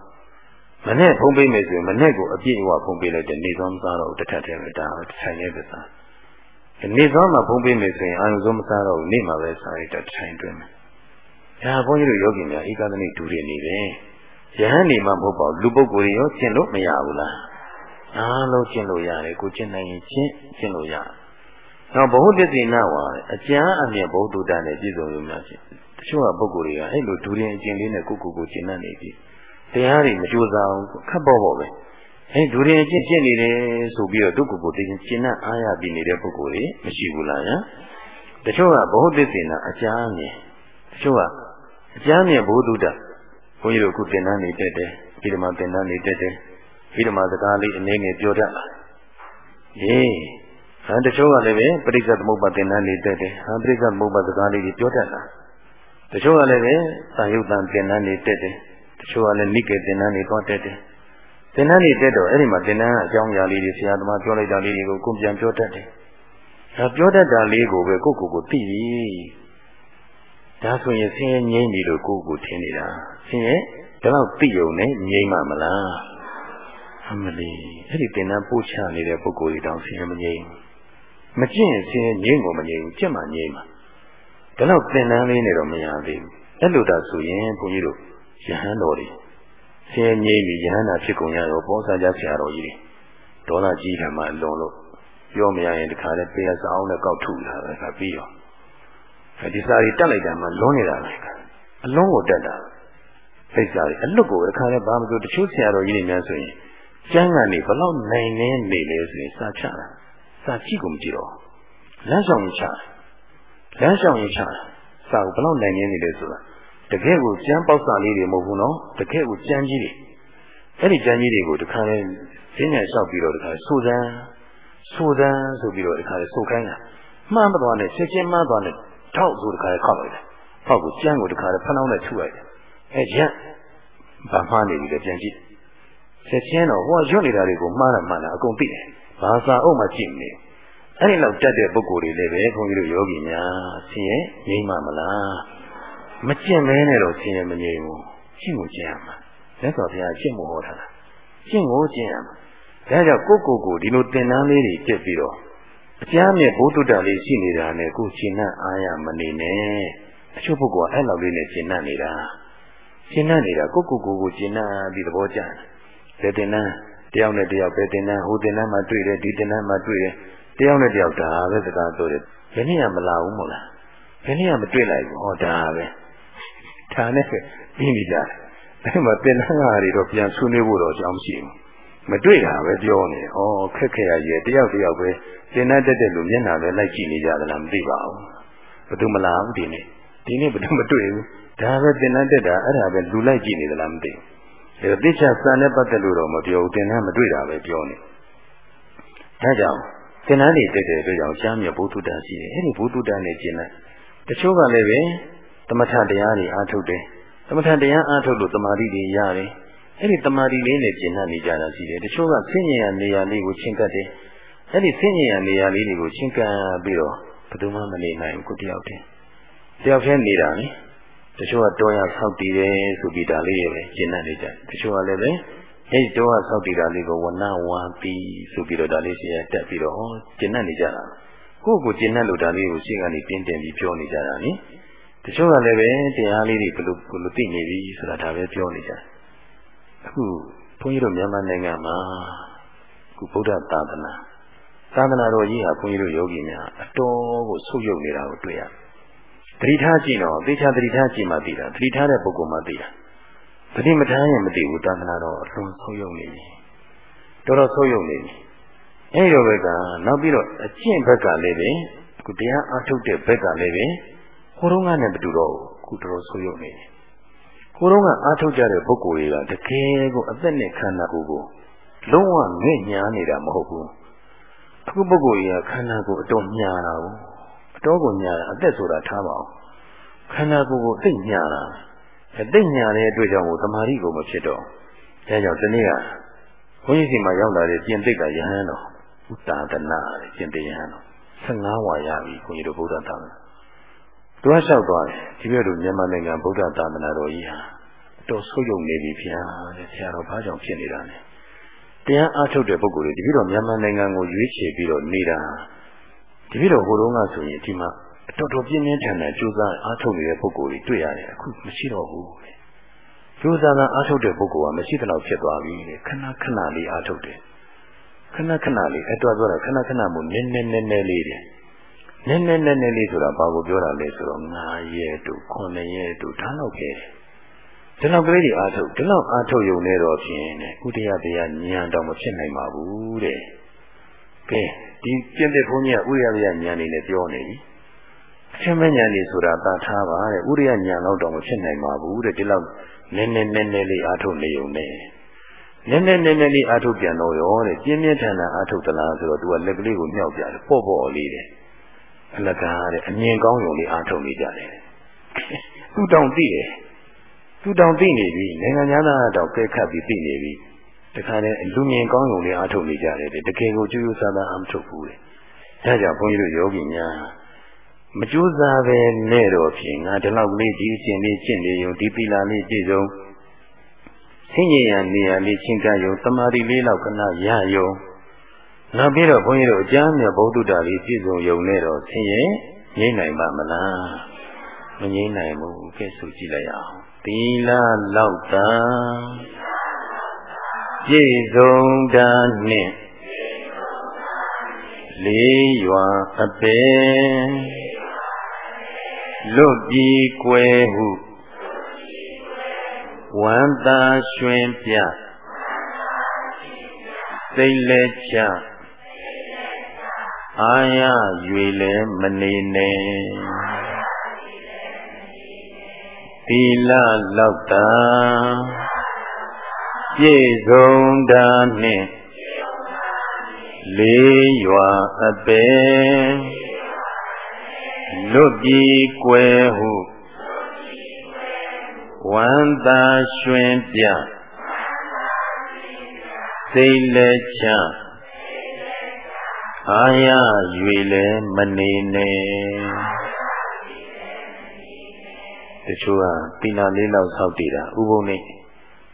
မနဲ့ဖုံးပေးမယ်ဆိုရင်မနဲ့ကိုအပြည့်အဝဖုံးပေးလိုက်တဲ့နေသောမစားတော့တစ်ထက်တည်းပဲဒါတထိုင်နဲ့ပဲစားနေသောမှာဖုံးပေးမယ်ဆိုရင်အာယုံဆုံးမစားတော့နေ့မှာပဲစားရတဲ့တထိုင်တွင်ဒါဘုန်းကြီးတို့ယောဂီများဧကသနိဒူရင်နေတယ်ယဟန်နေမှာမဟုတ်ပါဘူးလူပုဂ္ဂိုလ်ရောကျင့်လို့မရဘူးလားအားလုံးကျင့်လို့ရတယ်ကိုကျင့်နိုင်ရင်ကျင့်ကျင့်လို့ရတယ်နောက်ဘ ਹੁ တသိနာဝါအကျမ်းအမြတ်ဘုဒ္ဓတန်နဲ့ပြည့်စုံရုံများချင်းတချို့ကပုဂ္ဂိုလ်တွေကအဲ့လိုဒူရင်အကျင့်လေးနဲ့ကိုကိုကိုကျင့်တတ်နေပြီ တရားတွေမကြိုးစားအောင်ခက်ပေါ့ပေါ့ပဲအဲ့ဒူရင်အကျင့်ကျင့်နေတယ်ဆိုပြီးတော့ဒုက္ခကိုသိချင်းကျင့်တတ်အားရပြီးနေတဲ့ပုဂ္ဂိုလ်တွေမရှိဘူးလားယတချို့ကဘ ਹੁ တသိနာအကျမ်းအမြတ်တချို့ကအကျမ်းအမြတ်ဘုဒ္ဓတန်ဘုန်းကြီးတို့ခုသင်တန်းနေတက်တယ်ပြီးတော့မှသင်တန်းနေတက်တယ်ပြီးတော့မှစကားလေးအနေနဲ့ပြောတတ်လာအေးဟန်တချို့ကလည်းပဲပရိစ္ဆေသမုပ္ပါသင်တန်းနေတက်တယ်ဟန်ပရိစ္ဆေသမုပ္ပါစကားလေးတွေပြောတတ်လာတချို့ကလည်းပဲသာယုတ်တန်သင်တန်းနေတက်တယ် တချို့ကလည်းနိကေသင်တန်းနေသွားတက်တယ်သင်တန်းနေတက်တော့အဲ့ဒီမှာသင်တန်းအကြောင်းအရာလေးတွေဆရာသမားပြောလိုက်တာလေးတွေကိုကိုပြန်ပြောတတ်တယ်ဒါပြောတတ်တာလေးကိုပဲကိုကိုကိုသိပြီဒါဆိုရင်ဆင်းရဲငြိမ့်ပြီလို့ကိုကိုထင်နေတာဆင်းရဲဒါတော့သိုံနဲ့ငြိမ့်မှာမလားအမလီအဲ့ဒီတင်တန်းပို့ချနေတဲ့ပုဂ္ဂိုလ်တွေတောင်ဆင်းရဲမငြိမ့်မကျင့်ဆင်းရဲငြိမ့်ကိုမငြိမ့်ဘူးကျင့်မှငြိမ့်မှာဒါတော့တင်တန်းလေးနဲ့တော့မရသေးဘူးအဲ့လိုဒါဆိုရင်ဘုန်းကြီးတို့ ယဟန်တော်တွေဆင်းရဲငြိမ့်ပြီးယဟန်နာဖြစ်ကုန်ရတော့ပေါ်စားကြဆရာတော်ကြီးတွေဒေါသကြီးတယ်မှလွန်လို့ပြောမရရင်တခါလဲပေးရစအောင်နဲ့ကောက်ထုလာတယ်ကပြီးရောဒီစာရီတက်လိုက်တာမှလွန်နေတာပဲအလုံးကိုတက်တာစိတ်စာရီအလွတ်ကိုအခါလဲဘာမှမပြောတချို့ဆရာတော်ကြီးတွေများဆိုရင်ကျမ်းဂန်နေဘလောက်နိုင်နေနေလဲဆိုရင်စာချတာစာကြည့်ကိုမကြည့်တော့လမ်းဆောင်ရင်ချလမ်းဆောင်ရင်ချစာကိုဘလောက်နိုင်နေနေလဲဆိုတာ တကယ်ကိုကျမ်းပေါက်စာလေးတွေမဟုတ်ဘူးနော်တကယ်ကိုကျမ်းကြီးတွေအဲ့ဒီကျမ်းကြီးတွေကိုတခါလဲဈဉ္ညာလျှောက်ပြီးတော့တခါဆိုစမ်းဆိုစမ်းဆိုပြီးတော့တခါလဲဆိုခိုင်းတာမှန်မသွားနဲ့ချက်ချင်းမှန်သွားနဲ့ထောက်ဆိုတခါလဲခောက်လိုက်တယ်။ဟောက်ကိုကျန်းကိုတခါလဲဖနှောင်းနဲ့ထုလိုက်တယ်။အဲကျန်းဘာမှနေပြီလေပြန်ကြည့်။ချက်ချင်းတော့ဟိုရွတ်နေတာတွေကိုမှားတာမှန်တာအကုန်သိတယ်။ဘာသာအုပ်မှကြည့်နေ။အဲဒီလောက်တက်တဲ့ပုဂ္ဂိုလ်တွေလည်းပဲခွန်ကြီးတို့ယောဂီများဆင်းရဲငြိမ်းမှမလား။ မကျင့်မဲနဲ့တော့ဆင်းရဲမငြိမ်းဘူး။ရှင်းကိုကျင့်ရမှာ။လက်တော်ဘုရားရှင်းဖို့ဟောထားတာ။ရှင်းကိုကျင့်ရမှာ။ဒါကြောင့်ကိုကိုကိုဒီလိုသင်တန်းလေးတွေတက်ပြီးတော့အကျမ်းမြတ်ဘုဒ္ဓတာလေးရှိနေတာနဲ့ကိုရှင်းနှံ့အားရမနေနဲ့အချို့ပုဂ္ဂိုလ်ကအဲ့လောက်လေးနဲ့ရှင်းနှံ့နေတာရှင်းနှံ့နေတာကိုကိုကိုကိုရှင်းနှံ့ပြီးသဘောကျတယ်ဘယ်တင်နှံ့တယောက်နဲ့တယောက်ပဲတင်နှံ့ဟိုတင်နှံ့မှတွေ့တယ်ဒီတင်နှံ့မှတွေ့တယ်တယောက်နဲ့တယောက်ဒါပဲစကားပြောတယ်ဘယ်နည်းကမလာဘူးမို့လားဘယ်နည်းကမတွေ့လိုက်ဘူးဟောဒါပဲ ဒါနဲ့ပြီးပြီလားအဲ့မှာတင်နှံ့ဟာတွေတော့ပြန်ဆွေးနွေးဖို့တော့အကြောင်းမရှိဘူးမတွေ့တာပဲပြောနေဩခက်ခဲရရဲ့တယောက်တယောက်ပဲသင်တတ်တဲ့လူမျက်နှာပဲလိုက်ကြည့်နေကြသလားမသိပါဘူးဘယ်သူမလားဘူးဒီနေ့ဒီနေ့ဘယ်သူမတွေ့ဘူးဒါပဲသင်တတ်တာအဲ့ဒါပဲလူလိုက်ကြည့်နေသလားမသိဘူးဒါတိကျစံနဲ့ပတ်သက်လို့တော့မပြောဘူးသင်တတ်မတွေ့တာပဲပြောနေဒါကြောင့်သင်တတ်နေတက်တဲ့အတွက်ကြောင့်ရှားမြဘုသူတ္တရှိတယ်အဲ့ဒီဘုသူတ္တနဲ့ကျင်တဲ့တချို့ကလည်းပဲ သမထတရားတွေအားထုတ်တယ်သမထတရားအားထုတ်လို့တမာတိတွေရတယ်အဲ့ဒီတမာတိလေးနဲ့ကျင်နှံ့နေကြတာရှိတယ်တချို့ကဆင်းရဲရနေရာလေးကိုချင်းကပ်တယ်အဲ့ဒီဆင်းရဲရနေရာလေးတွေကိုချင်းကပ်ပြီးတော့ဘယ်သူမှမနေနိုင်ဘူးကိုတယောက်တည်းတယောက်တည်းနေတာလေတချို့ကတောရဆောက်တည်တယ်ဆိုပြီးဒါလေးရပဲကျင်နှံ့နေကြတချို့ကလည်းပဲအဲ့ဒီတောရဆောက်တည်တာလေးကိုဝနဝါတိဆိုပြီးတော့ဒါလေးရှိရတက်ပြီးတော့ကျင်နှံ့နေကြတာကိုယ့်ကိုကျင်နှံ့လို့ဒါလေးကိုရှင်းကနေပြင်းတင်ပြီးပြောနေကြတာလေ တချို့ကလည်းပဲတရားလေးတွေဘယ်လိုဘယ်လိုသိနေပြီဆိုတာဒါပဲပြောနေကြတယ်အခုဘုန်းကြီးတို့မြန်မာနိုင်ငံမှာအခုဗုဒ္ဓသာသနာသာသနာတော်ကြီးဟာဘုန်းကြီးတို့ယောဂီများအတော်ကိုဆုပ်ယုပ်နေတာကိုတွေ့ရတယ်သတိထားကြည့်တော့သေချာသတိထားကြည့်မှသိတာသတိထားတဲ့ပုဂ္ဂိုလ်မှသိတာသတိမထားရင်မသိဘူးသာသနာတော့အလွန်ဆုံးယုံနေပြီတော်တော်ဆုံးယုံနေပြီအဲဒီလိုပဲကနောက်ပြီးတော့အကျင့်ဘက်ကလည်းပဲခုတရားအထုတ်တဲ့ဘက်ကလည်းပဲ ဟိုတုန်းကနဲ့မတူတော့ဘူးခုတော်တော်ဆုံးယုံနေပြီဟိုတုန်းကအာထုတ်ကြတဲ့ပုဂ္ဂိုလ်တွေကတကယ်ကိုအသက်နဲ့ခန္ဓာကိုယ်ကိုလုံးဝငဲ့ညာနေတာမဟုတ်ဘူးအခုပုဂ္ဂိုလ်ကြီးကခန္ဓာကိုယ်အတော်ညာတာကိုအတော်ကိုညာတာအသက်ဆိုတာထားပါအောင်ခန္ဓာကိုယ်ကိုသိညာတာအသိညာတဲ့အတွက်ကြောင့်ကိုတမာရီကိုမဖြစ်တော့အဲကြောင့်ဒီနေ့ကဘုန်းကြီးစီမှာရောက်လာတဲ့ပြင်သိက္ခာယဟန်တော်ဥတာဒနာတဲ့ပြင်သိယဟန်တော်15ဝါရပြီဘုန်းကြီးတို့ဗုဒ္ဓသာသနာ သူကလျှောက်သွားတယ်ဒီဘက်တို့မြန်မာနိုင်ငံဗုဒ္ဓသာသနာတော်ကြီးဟာတော်ဆုပ်ယုံနေပြီဗျာတဲ့ဆရာတော်ဘာကြောင့်ဖြစ်နေတာလဲတရားအားထုတ်တဲ့ပုဂ္ဂိုလ်တွေတပိတော့မြန်မာနိုင်ငံကိုရွေးချယ်ပြီးတော့နေတာတပိတော့ဟိုတုန်းကဆိုရင်ဒီမှာအတော်တော်ပြင်းပြင်းထန်ထန်ကြိုးစားအားထုတ်နေတဲ့ပုဂ္ဂိုလ်တွေတွေ့ရတယ်အခုမရှိတော့ဘူးကြိုးစားတာအားထုတ်တဲ့ပုဂ္ဂိုလ်ကမရှိတော့ဖြစ်သွားပြီခဏခဏလေးအားထုတ်တယ်ခဏခဏလေးအဲ့တော့ပြောတာခဏခဏမို့နည်းနည်းနည်းနည်းလေးတယ် နည်းနည်းနည်းနည်းလေးဆိုတာဘာကိုပြောတာလဲဆိုတော့9ရက်တို့9ရက်တို့ဒါတော့ပဲဒီလောက်ကလေးတွေအားထုတ်ဒီလောက်အားထုတ်ရုံနဲ့တော့ဖြင့်တဲ့ဥဒယတရားဉာဏ်တော့မဖြစ်နိုင်ပါဘူးတဲ့ကဲဒီပြင့်တဲ့ဘုန်းကြီးကဥရယဉာဏ်နေနဲ့ပြောနေပြီအချင်းမဉာဏ်နေဆိုတာသာထားပါတဲ့ဥရယဉာဏ်တော့တော့မဖြစ်နိုင်ပါဘူးတဲ့ဒီလောက်နည်းနည်းနည်းနည်းလေးအားထုတ်နေုံနဲ့နည်းနည်းနည်းနည်းလေးအားထုတ်ပြန်တော့ရောတဲ့ပြင်းပြင်းထန်ထန်အားထုတ်သလားဆိုတော့သူကလက်ကလေးကိုမြောက်ပြတယ်ပေါ့ပေါ့လေးတဲ့ အလကားတဲ့အမြင်ကောင်းရုံလေးအားထုတ်နေကြတယ်သူတောင်သိတယ်သူတောင်သိနေပြီနိုင်ငံသားတော့ကဲခတ်ပြီးသိနေပြီတခါတည်းလူမြင်ကောင်းရုံလေးအားထုတ်နေကြတယ်တကယ်ကိုကျူးကျူးဆန်းဆန်းအားမထုတ်ဘူးလေဒါကြောင့်ဘုန်းကြီးတို့ယောဂီများမကြိုးစားပဲနဲ့တော့ဖြင့်ငါဒီလောက်လေးဒီအရှင်လေးကျင့်နေုံဒီပီလာလေးပြည့်စုံဆင်းရဲရနေရလေးချင်းကယုံတမာတိလေးလောက်ကနာရယုံ နောက်ပြီးတော့ဘုန်းကြီးတို့အကျမ်းမြတ်ဗုဒ္ဓတာလေးပြည့်စုံယုံနဲ့တော့ဆင်းရဲငြိမ့်နိုင်ပါမလားမငြိမ့်နိုင်ဘူးကဲဆိုကြည့်လိုက်အောင်သီလလောက်တာပြည့်စုံတာနှင့်လေးရွာအပင်လွတ်ပြီးကွယ်ဟုဝန္တာရွှင်ပြစိတ်လက်ချ အာရ၍လည်းမနေနဲ့သီလလောက်တာပြည့်စုံတာနှင့်လေးရွာအပင်လွတ်ပြီးကွယ်ဟုဝန္တာရွှင်ပြစိတ်လက်ချ အာရ၍လည်းမနေနဲ့တချို့ကတိနာလေးလောက်ဆောက်တည်တာဥပုံနေ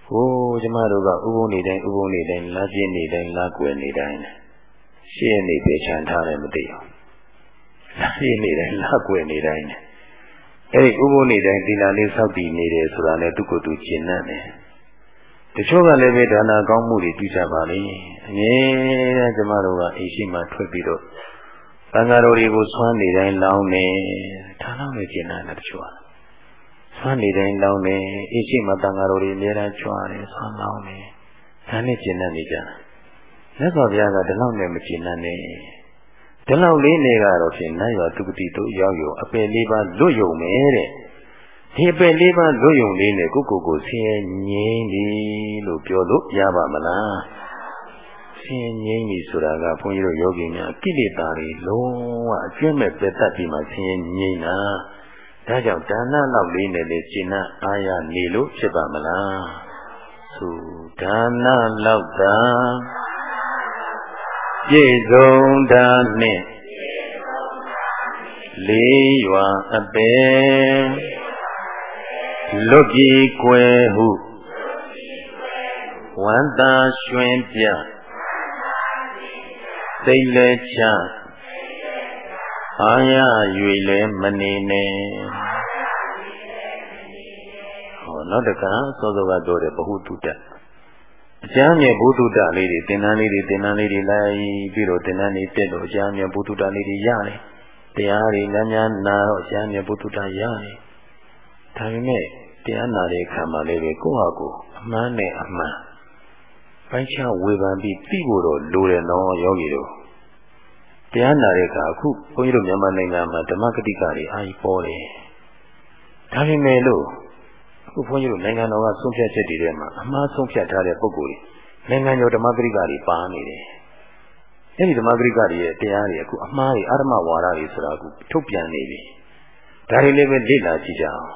ဟိုးကျမတို့ကဥပုံနေတိုင်းဥပုံနေတိုင်းလာပြင်းနေတိုင်းလာကွယ်နေတိုင်းရှင်းနေပေချန်ထားတယ်မသိအောင်လာပြင်းနေတိုင်းလာကွယ်နေတိုင်းအဲ့ဒီဥပုံနေတိုင်းတိနာလေးဆောက်တည်နေတယ်ဆိုတာလည်းသူ့ကိုယ်သူရှင်းနေတယ်တချို့ကလည်းပဲဒါနာကောင်းမှုတွေပြုကြပါလေ အငြင်းတဲ့ကျမတို့ကအိရှိမှထွက်ပြီးတော့သံဃာတော်တွေကိုဆွမ်းနေတိုင်းလောင်းနေဒါတော့လည်းကျင်တာတချို့ကဆွမ်းနေတိုင်းလောင်းနေအိရှိမှသံဃာတော်တွေအများအားကြွားတယ်ဆွမ်းလောင်းနေဒါနဲ့ကျင်တတ်နေကြတာလက်တော်ဘုရားကဒီလောက်နဲ့မကျင်တတ်နဲ့ဒီလောက်လေးနေကတော့ဖြင့်နိုင်ရောသူပတိတို့ရောက်ရောအပယ်လေးပါလွတ်ယုံမယ်တဲ့ဒီအပယ်လေးပါလွတ်ယုံလေးနဲ့ကိုကိုကိုဆင်းရဲငြိမ်းပြီလို့ပြောလို့ရပါမလား ဆင်းရဲငြိမ်းပြီဆိုတာကဘုန်းကြီးတို့ယောဂီများကိလေသာတွေလုံးဝအကျင့်မဲ့ပယ်တတ်ပြီးမှဆင်းရဲငြိမ်းတာဒါကြောင့်ဒါနလောက်လေးနဲ့လေရှင်းနာအာရနေလို့ဖြစ်ပါမလားသုဒါနလောက်သာပြည့်စုံတာနှင့်လေးရွာအပင်လွတ်ပြီးကွယ်ဟုဝန္တာရွှင်ပြ သိလဲချအာရ၍လည်းမနေနဲ့ဟောနောက်တကစောစောကပြောတယ်ဘ ഹു တုတ္တအကျမ်းမြတ်ဘုဒ္ဓတလေးတွေသင်္นานလေးတွေသင်္นานလေးတွေလိုက်ပြီးတော့သင်္นานလေးတက်လို့အကျမ်းမြတ်ဘုဒ္ဓတလေးတွေရတယ် တရားတွေများများနာတော့ရှားမြတ်ဘုဒ္ဓတာရတယ်ဒါပေမဲ့တရားနာတဲ့အခါမှာလည်းပဲကိုယ့်ဟာကိုယ်အမှန်နဲ့အမှန် ပိုင်းခြားဝေဖန်ပြီးသိဖို့တော့လိုတယ်နော်ယောဂီတို့တရားနာတဲ့အခါအခုဘုန်းကြီးတို့မြန်မာနိုင်ငံမှာဓမ္မဂတိကတွေအာကြီးပေါ်တယ်ဒါပေမဲ့လို့အခုဘုန်းကြီးတို့နိုင်ငံတော်ကဆုံးဖြတ်ချက်တွေထဲမှာအမှားဆုံးဖြတ်ထားတဲ့ပုဂ္ဂိုလ်တွေနိုင်ငံကျော်ဓမ္မဂတိကတွေပါနေတယ်အဲဒီဓမ္မဂရိကတွေရဲ့တရားတွေအခုအမှားတွေအာရမဝါဒတွေဆိုတာအခုထုတ်ပြန်နေပြီဒါတွေလည်းပဲလေ့လာကြည့်ကြအောင်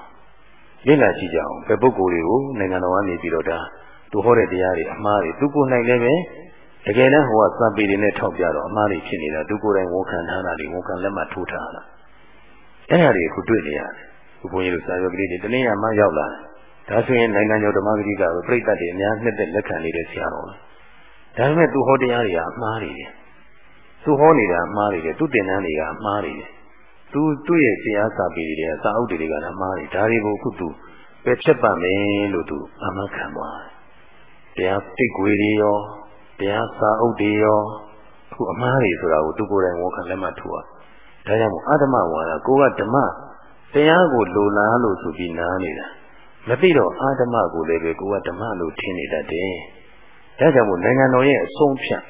လေ့လာကြည့်ကြအောင်ဘယ်ပုဂ္ဂိုလ်တွေကိုနိုင်ငံတော်ကနေပြီးတော့ဒါ သူဟောတဲ့တရားတွေအမှားတွေသူကိုယ်နိုင်လည်းပဲတကယ်တမ်းဟိုကစံပေတွေနဲ့ထောက်ပြတော့အမှားတွေဖြစ်နေတာသူကိုယ်တိုင်ဝန်ခံထားတာတွေဝန်ခံလက်မှတ်ထိုးထားတာအဲ့ဒါတွေအခုတွေ့နေရတယ်ဘုန်းကြီးတို့စာရွက်ကလေးတွေတနည်းအားမှရောက်လာဒါဆိုရင်နိုင်ငံကျော်ဓမ္မဂရိကကိုပြိတ္တတွေအများနှစ်သက်လက်ခံနေတဲ့ဆရာတော်ဒါပေမဲ့သူဟောတရားတွေကအမှားတွေသူဟောနေတာမှားနေတယ်သူတင်တန်းတွေကမှားနေတယ်သူသူ့ရဲ့တရားစာပေတွေကစာအုပ်တွေကလည်းမှားနေဒါတွေကိုအခုသူပဲဖြတ်ပါမယ်လို့သူအမှန်ခံသွားတယ် တရားတိတ်ွေတွေရောတရားစာအုပ်တွေရောအခုအမှားတွေဆိုတာကိုသူကိုယ်တိုင်ဝန်ခံလက်မှတ်ထိုးတာဒါကြောင့်မို့အာဓမဝါဒကိုကဓမ္မတရားကိုလိုလားလို့ဆိုပြီးနားနေတာမသိတော့အာဓမကိုလည်းပဲကိုကဓမ္မလို့ထင်နေတတ်တယ်ဒါကြောင့်မို့နိုင်ငံတော်ရဲ့အဆုံးဖြတ်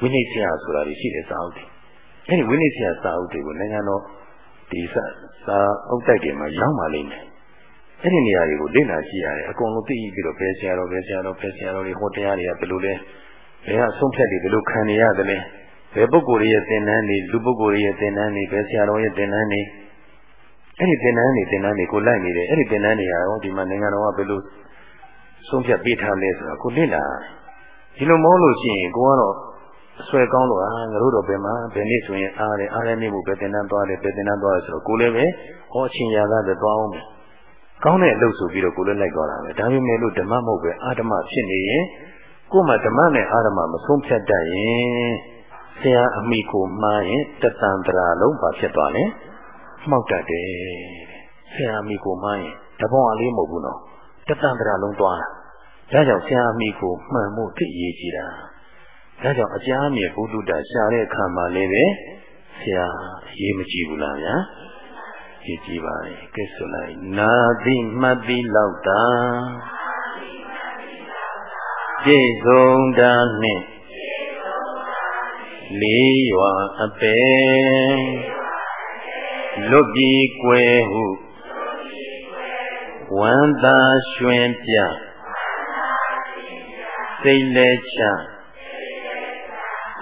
ဝိနည်းဆရာဆိုတာရှိတယ်စာအုပ်တွေအဲဒီဝိနည်းဆရာစာအုပ်တွေကိုနိုင်ငံတော်ဒီစာစာအုပ်တိုက်တွေမှာရောက်ပါလိမ့်မယ် အဲ့ဒီနေရာတွေကိုလေ့လာကြည့်ရတယ်အကုန်လုံးသိပြီးတော့ဘယ်ဆရာတော်ဘယ်ဆရာတော်ဘယ်ဆရာတော်တွေဟောတရားတွေကဘယ်လိုလဲဘယ်ကအဆုံးဖြတ်တွေဘယ်လိုခံနေရတယ်လဲဘယ်ပုဂ္ဂိုလ်တွေရဲ့သင်တန်းတွေလူပုဂ္ဂိုလ်တွေရဲ့သင်တန်းတွေဘယ်ဆရာတော်ရဲ့သင်တန်းတွေအဲ့ဒီသင်တန်းတွေသင်တန်းတွေကိုလိုက်နေတယ်အဲ့ဒီသင်တန်းတွေဟာရောဒီမှာနိုင်ငံတော်ကဘယ်လိုဆုံးဖြတ်ပေးထားလဲဆိုတာကိုလေ့လာဒီလိုမဟုတ်လို့ရှိရင်ကိုကတော့အဆွဲကောင်းလို့ဟာငါတို့တော့ဘယ်မှာဘယ်နေ့ဆိုရင်အားတယ်အားရနေမှုပဲတင်တန်းသွားတယ်ပဲတင်တန်းသွားတယ်ဆိုတော့ကိုလည်းပဲဟောအချင်းရာကပဲသွားအောင်မယ် ကောင်းတဲ့အလုပ်ဆိုပြီးတော့ကိုလည်းလိုက်သွားတာပဲဒါပေမဲ့လို့ဓမ္မမဟုတ်ပဲအာဓမ္မဖြစ်နေရင်ကိုယ်မှဓမ္မနဲ့အာဓမ္မမဆုံးဖြတ်တတ်ရင်ဆရာအမိကိုမှားရင်တတန်တရာလုံးပါဖြစ်သွားတယ်မှောက်တတ်တယ်ဆရာအမိကိုမှားရင်တဘောအလေးမဟုတ်ဘူးနော်တတန်တရာလုံးသွားတာဒါကြောင့်ဆရာအမိကိုမှန်မှုသိရေးကြည့်တာဒါကြောင့်အကြမ်းမြေဘုဒ္ဓတာရှာတဲ့အခါမှာလည်းပဲဆရာရေးမကြည့်ဘူးလားဗျာ ကြည့်ကြည့်ပါလေကဲဆိုလိုက်နာတိမှတ်တိလောက်တာပြည့်စုံတာနှင့်လေးရွာအပေလွတ်ပြီးကွယ်ဟုဝန္တာရွှင်ပြစိတ်လက်ချ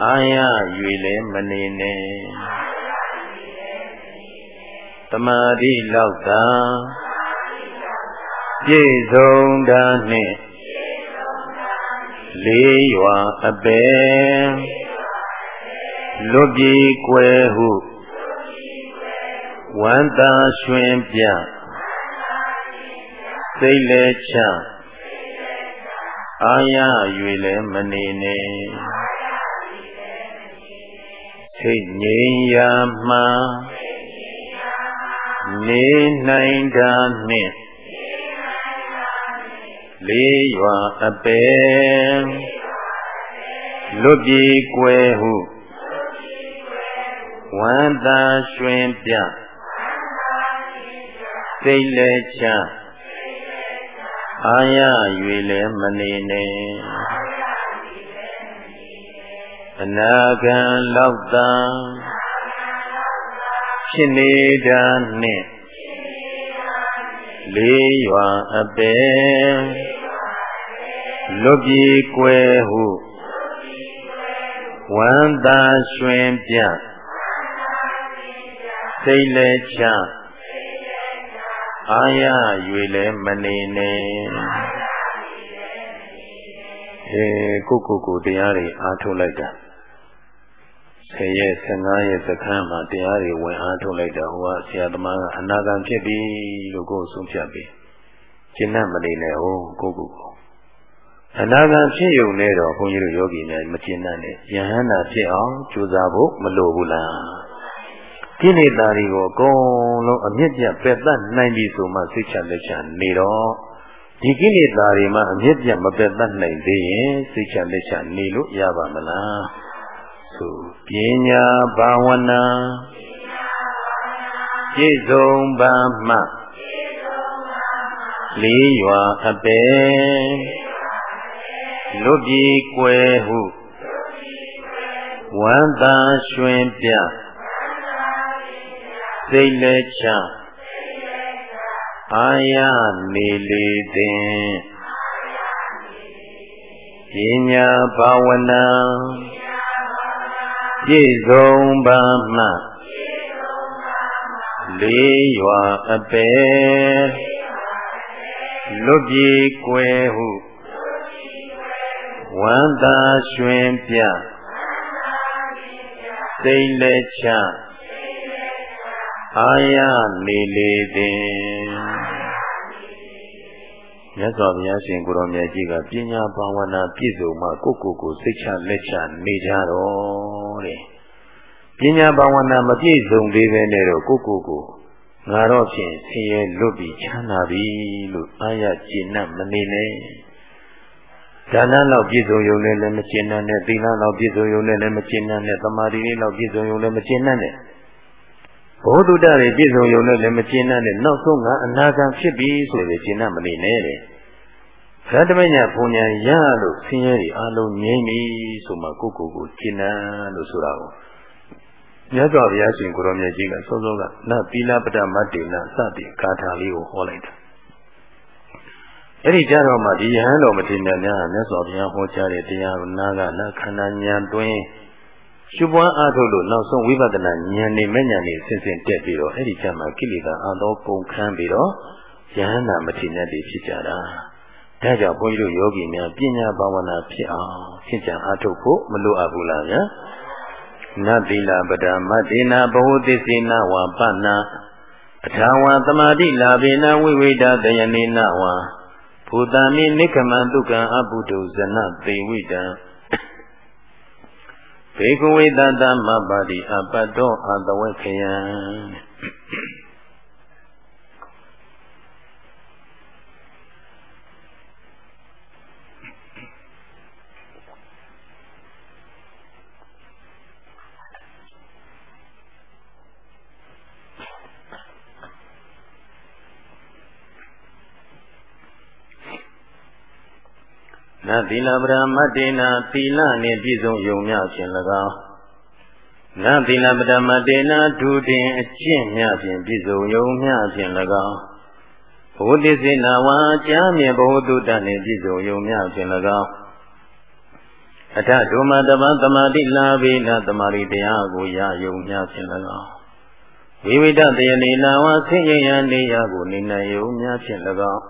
အာရ၍လည်းမနေနဲ့ တမာတိလောက်သာပြည့်စုံတာနှင့်လေးရွာအပေလွတ်ပြေကွယ်ဟုဝန္တာရွှင်ပြစိတ်လည်းချအာရ၍လည်းမနေနဲ့စိတ်ငြိမ်ရာမှ နေနိုင်တာနှင့်လေးရွာအပေလွတ်ပြေကွယ်ဟုဝန္တာရွှင်ပြစိတ်လည်းချအာရ၍လည်းမနေနဲ့အနာဂံလောက်သာ ဖြစ်နေတာနှင့်လေးရွာအပေလွတ်ပြေကွယ်ဟုဝန္တာရွှင်ပြစိတ်လည်းချအာရ၍လည်းမနေနဲ့အဲကိုကိုကိုတရားတွေအားထုတ်လိုက်တာ 10ရက်15ရက်စခန်းမှာတရားတွေဝင်အားထုတ်လိုက်တာဟိုကဆရာသမားကအနာဂံဖြစ်ပြီလို့ကိုယ်ဆုံးဖြတ်ပြီးရှင်းတ်မနေနဲ့ဟိုကိုကိုကိုအနာဂံဖြစ်ုံနဲ့တော့ဘုန်းကြီးတို့ယောဂီများမကျင်နဲ့ယဟန္တာဖြစ်အောင်ကြိုးစားဖို့မလိုဘူးလားကိလေသာတွေကိုအကုန်လုံးအမြင့်ပြတ်ပယ်တတ်နိုင်ပြီဆိုမှစိတ်ချလက်ချနေတော့ဒီကိလေသာတွေမှာအမြင့်ပြတ်မပယ်တတ်နိုင်သေးရင်စိတ်ချလက်ချနေလို့ရပါမလား ဆိုပညာဘာဝနာပြည့်စုံပါမှလေးရွာအပေလွတ်ပြေကွယ်ဟုဝန္တာရွှင်ပြစိတ်လက်ချအာရနေလေတင်ပညာဘာဝနာ ပြည့်စုံပါမှလေးရွာအပေလွတ်ပြေကွယ်ဟုဝန္တာရွှင်ပြစိတ်လက်ချအာရနေလေသည်မြတ်စွာဘုရားရှင်ကိုရောမြတ်ကြီးကပညာဘာဝနာပြည့်စုံမှကိုယ့်ကိုယ်ကိုစိတ်ချလက်ချနေကြတော့ တယ်ပညာဘာဝနာမပြည့်စုံသေးပဲနဲ့တော့ကိုကိုကိုငါတော့ဖြင့်ဆင်းရဲလွတ်ပြီးချမ်းသာပြီလို့အာရကျေနပ်မနေနဲ့ဒါနလောက်ပြည့်စုံရုံနဲ့လည်းမကျေနပ်နဲ့သီလလောက်ပြည့်စုံရုံနဲ့လည်းမကျေနပ်နဲ့သမာဓိလေးလောက်ပြည့်စုံရုံနဲ့မကျေနပ်နဲ့ဘောဓုတ္တတွေပြည့်စုံရုံနဲ့လည်းမကျေနပ်နဲ့နောက်ဆုံးကအနာဂတ်ဖြစ်ပြီဆိုရင်ကျေနပ်မနေနဲ့တဲ့ ရတ္တမညာဘုံညာရလို့ဆင်းရဲတွေအလုံးငြိမ့်ပြီဆိုမှကိုယ့်ကိုယ်ကိုကျင့်납လို့ဆိုတာကိုမြတ်စွာဘုရားရှင်ကိုရောမြတ်ကြီးကစောစောကနသီလပဒမတ္တေနစသည်ဂါထာလေးကိုဟောလိုက်တာအဲ့ဒီကြတော့မှဒီယဟန်တော်မထေရများမြတ်စွာဘုရားဟောကြားတဲ့တရားကိုနာကနာခန္ဓာဉာဏ်တွင်ရှုပွားအားထုတ်လို့နောက်ဆုံးဝိပဿနာဉာဏ်နဲ့မဲ့ဉာဏ်နဲ့ဆင့်ဆင့်တက်ပြီးတော့အဲ့ဒီကြမှာကိလေသာအသောကုန်ခန်းပြီးတော့ယဟန္တာမထေရတွေဖြစ်ကြတာ ဒါကြောင့်ဘုန်းကြီးတို့ယောဂီများပညာဘာဝနာဖြစ်အောင်ရှင်းကြံအားထုတ်ဖို့မလိုအပ်ဘူးလားဗျာနတိလပဒမတေနာဘဝသစ္စေနဝပနာအထာဝသမာတိလာဘေနဝိဝိဒတယနေနဝဘူတံမိနိကမံဒုက္ခံအပုဒုဇနသေဝိတံဘေကဝေတတမပါတိအပတ္တောအတဝေခယံ နသီလပရမတ္တေနာသီလနှင့်ပြည့်စုံယုံမြဖြင့်၎င်းနသီလပရမတ္တေနာဒုတင်အကျင့်မြဖြင့်ပြည့်စုံယုံမြဖြင့်၎င်းဘုဒိစေနာဝါကြားမြင်ဘဝတုတ္တနှင့်ပြည့်စုံယုံမြဖြင့်၎င်းအထဒုမတပသမာတိလာဘိနသမာရိတရားကိုရယုံမြဖြင့်၎င်းဝိဝိတတယနေနာဝဆင်းရဲရန်နေရကိုနေနိုင်ယုံမြဖြင့်၎င်း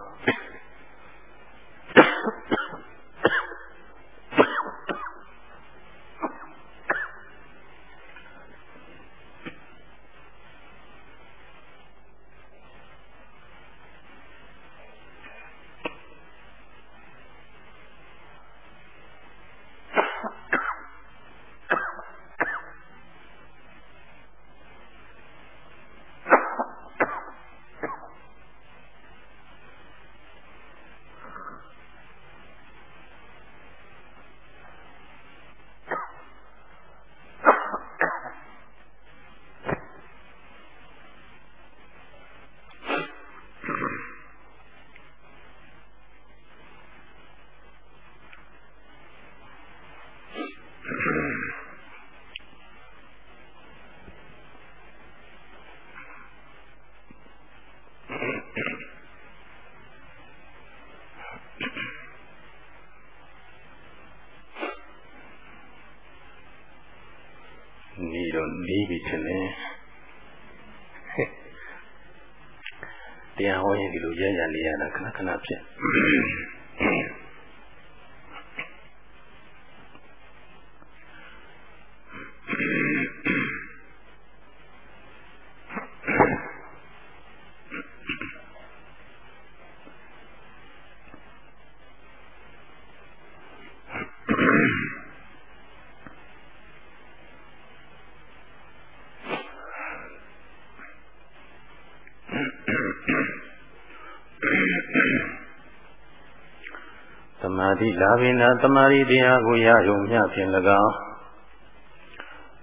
သမာဓိလာဘိနာသမာဓိတရားကိုရယုံမျှဖြင့်၎င်း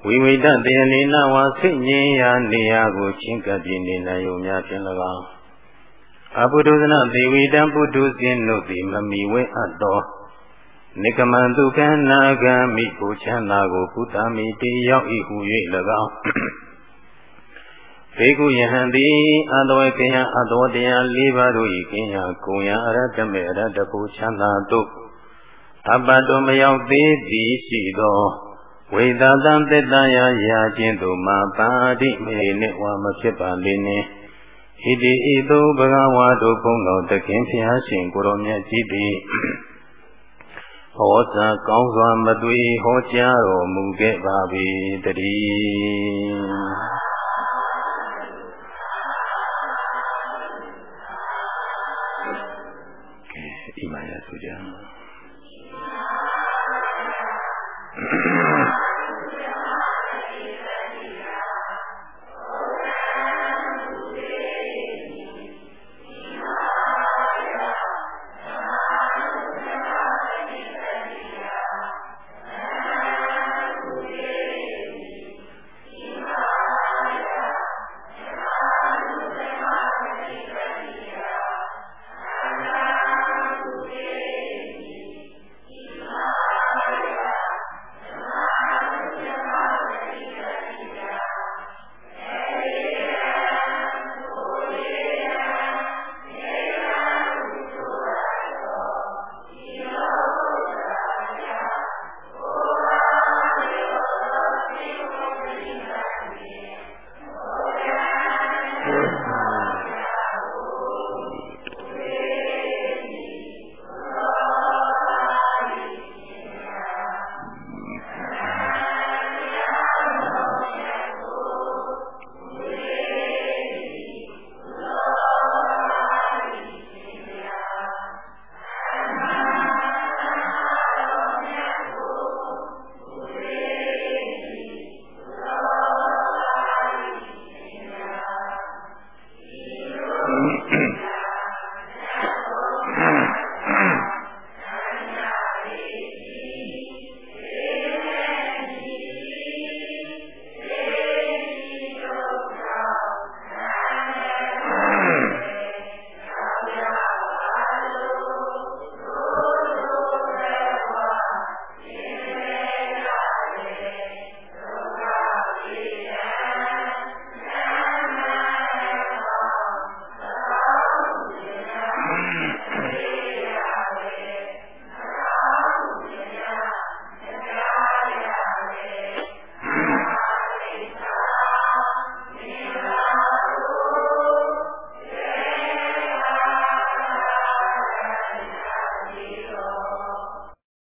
ဝိဝိတတေနေနဝါစိတ်ငြိမ်းရာနေရာကိုချင်းကပ်ပြီးနေနိုင်ုံများဖြင့်၎င်းအဘုဒ္ဓဇနသေဝိတံပုထုဇဉ်တို့သည်မမီဝဲအပ်သောနိကမံဒုက္ခနာဂံမိကိုချမ်းသာကိုကုသမိတေရောက်၏ဟူ၍၎င်းဘေကုယဟံသည်အတဝေကယအတဝတရား၄ပါးတို့၏ကင်းရာကုံရာအရတမေအရတကိုချမ်းသာတို့ အပ္ပတောမရောက်သေးသည်ရှိသောဝိသတံတတရာရာခြင်းတို့မှာပါတိမေနှင့်ဝါမဖြစ်ပါလေနှင့်ဣတိဤသို့ဘဂဝါတို့ဘုန်းတော်တခင်ဖျားရှင်ကိုရောမြတ်ကြီးသည်ဟောစာကောင်းစွာမသွေဟောကြားတော်မူခဲ့ပါ၏တည်း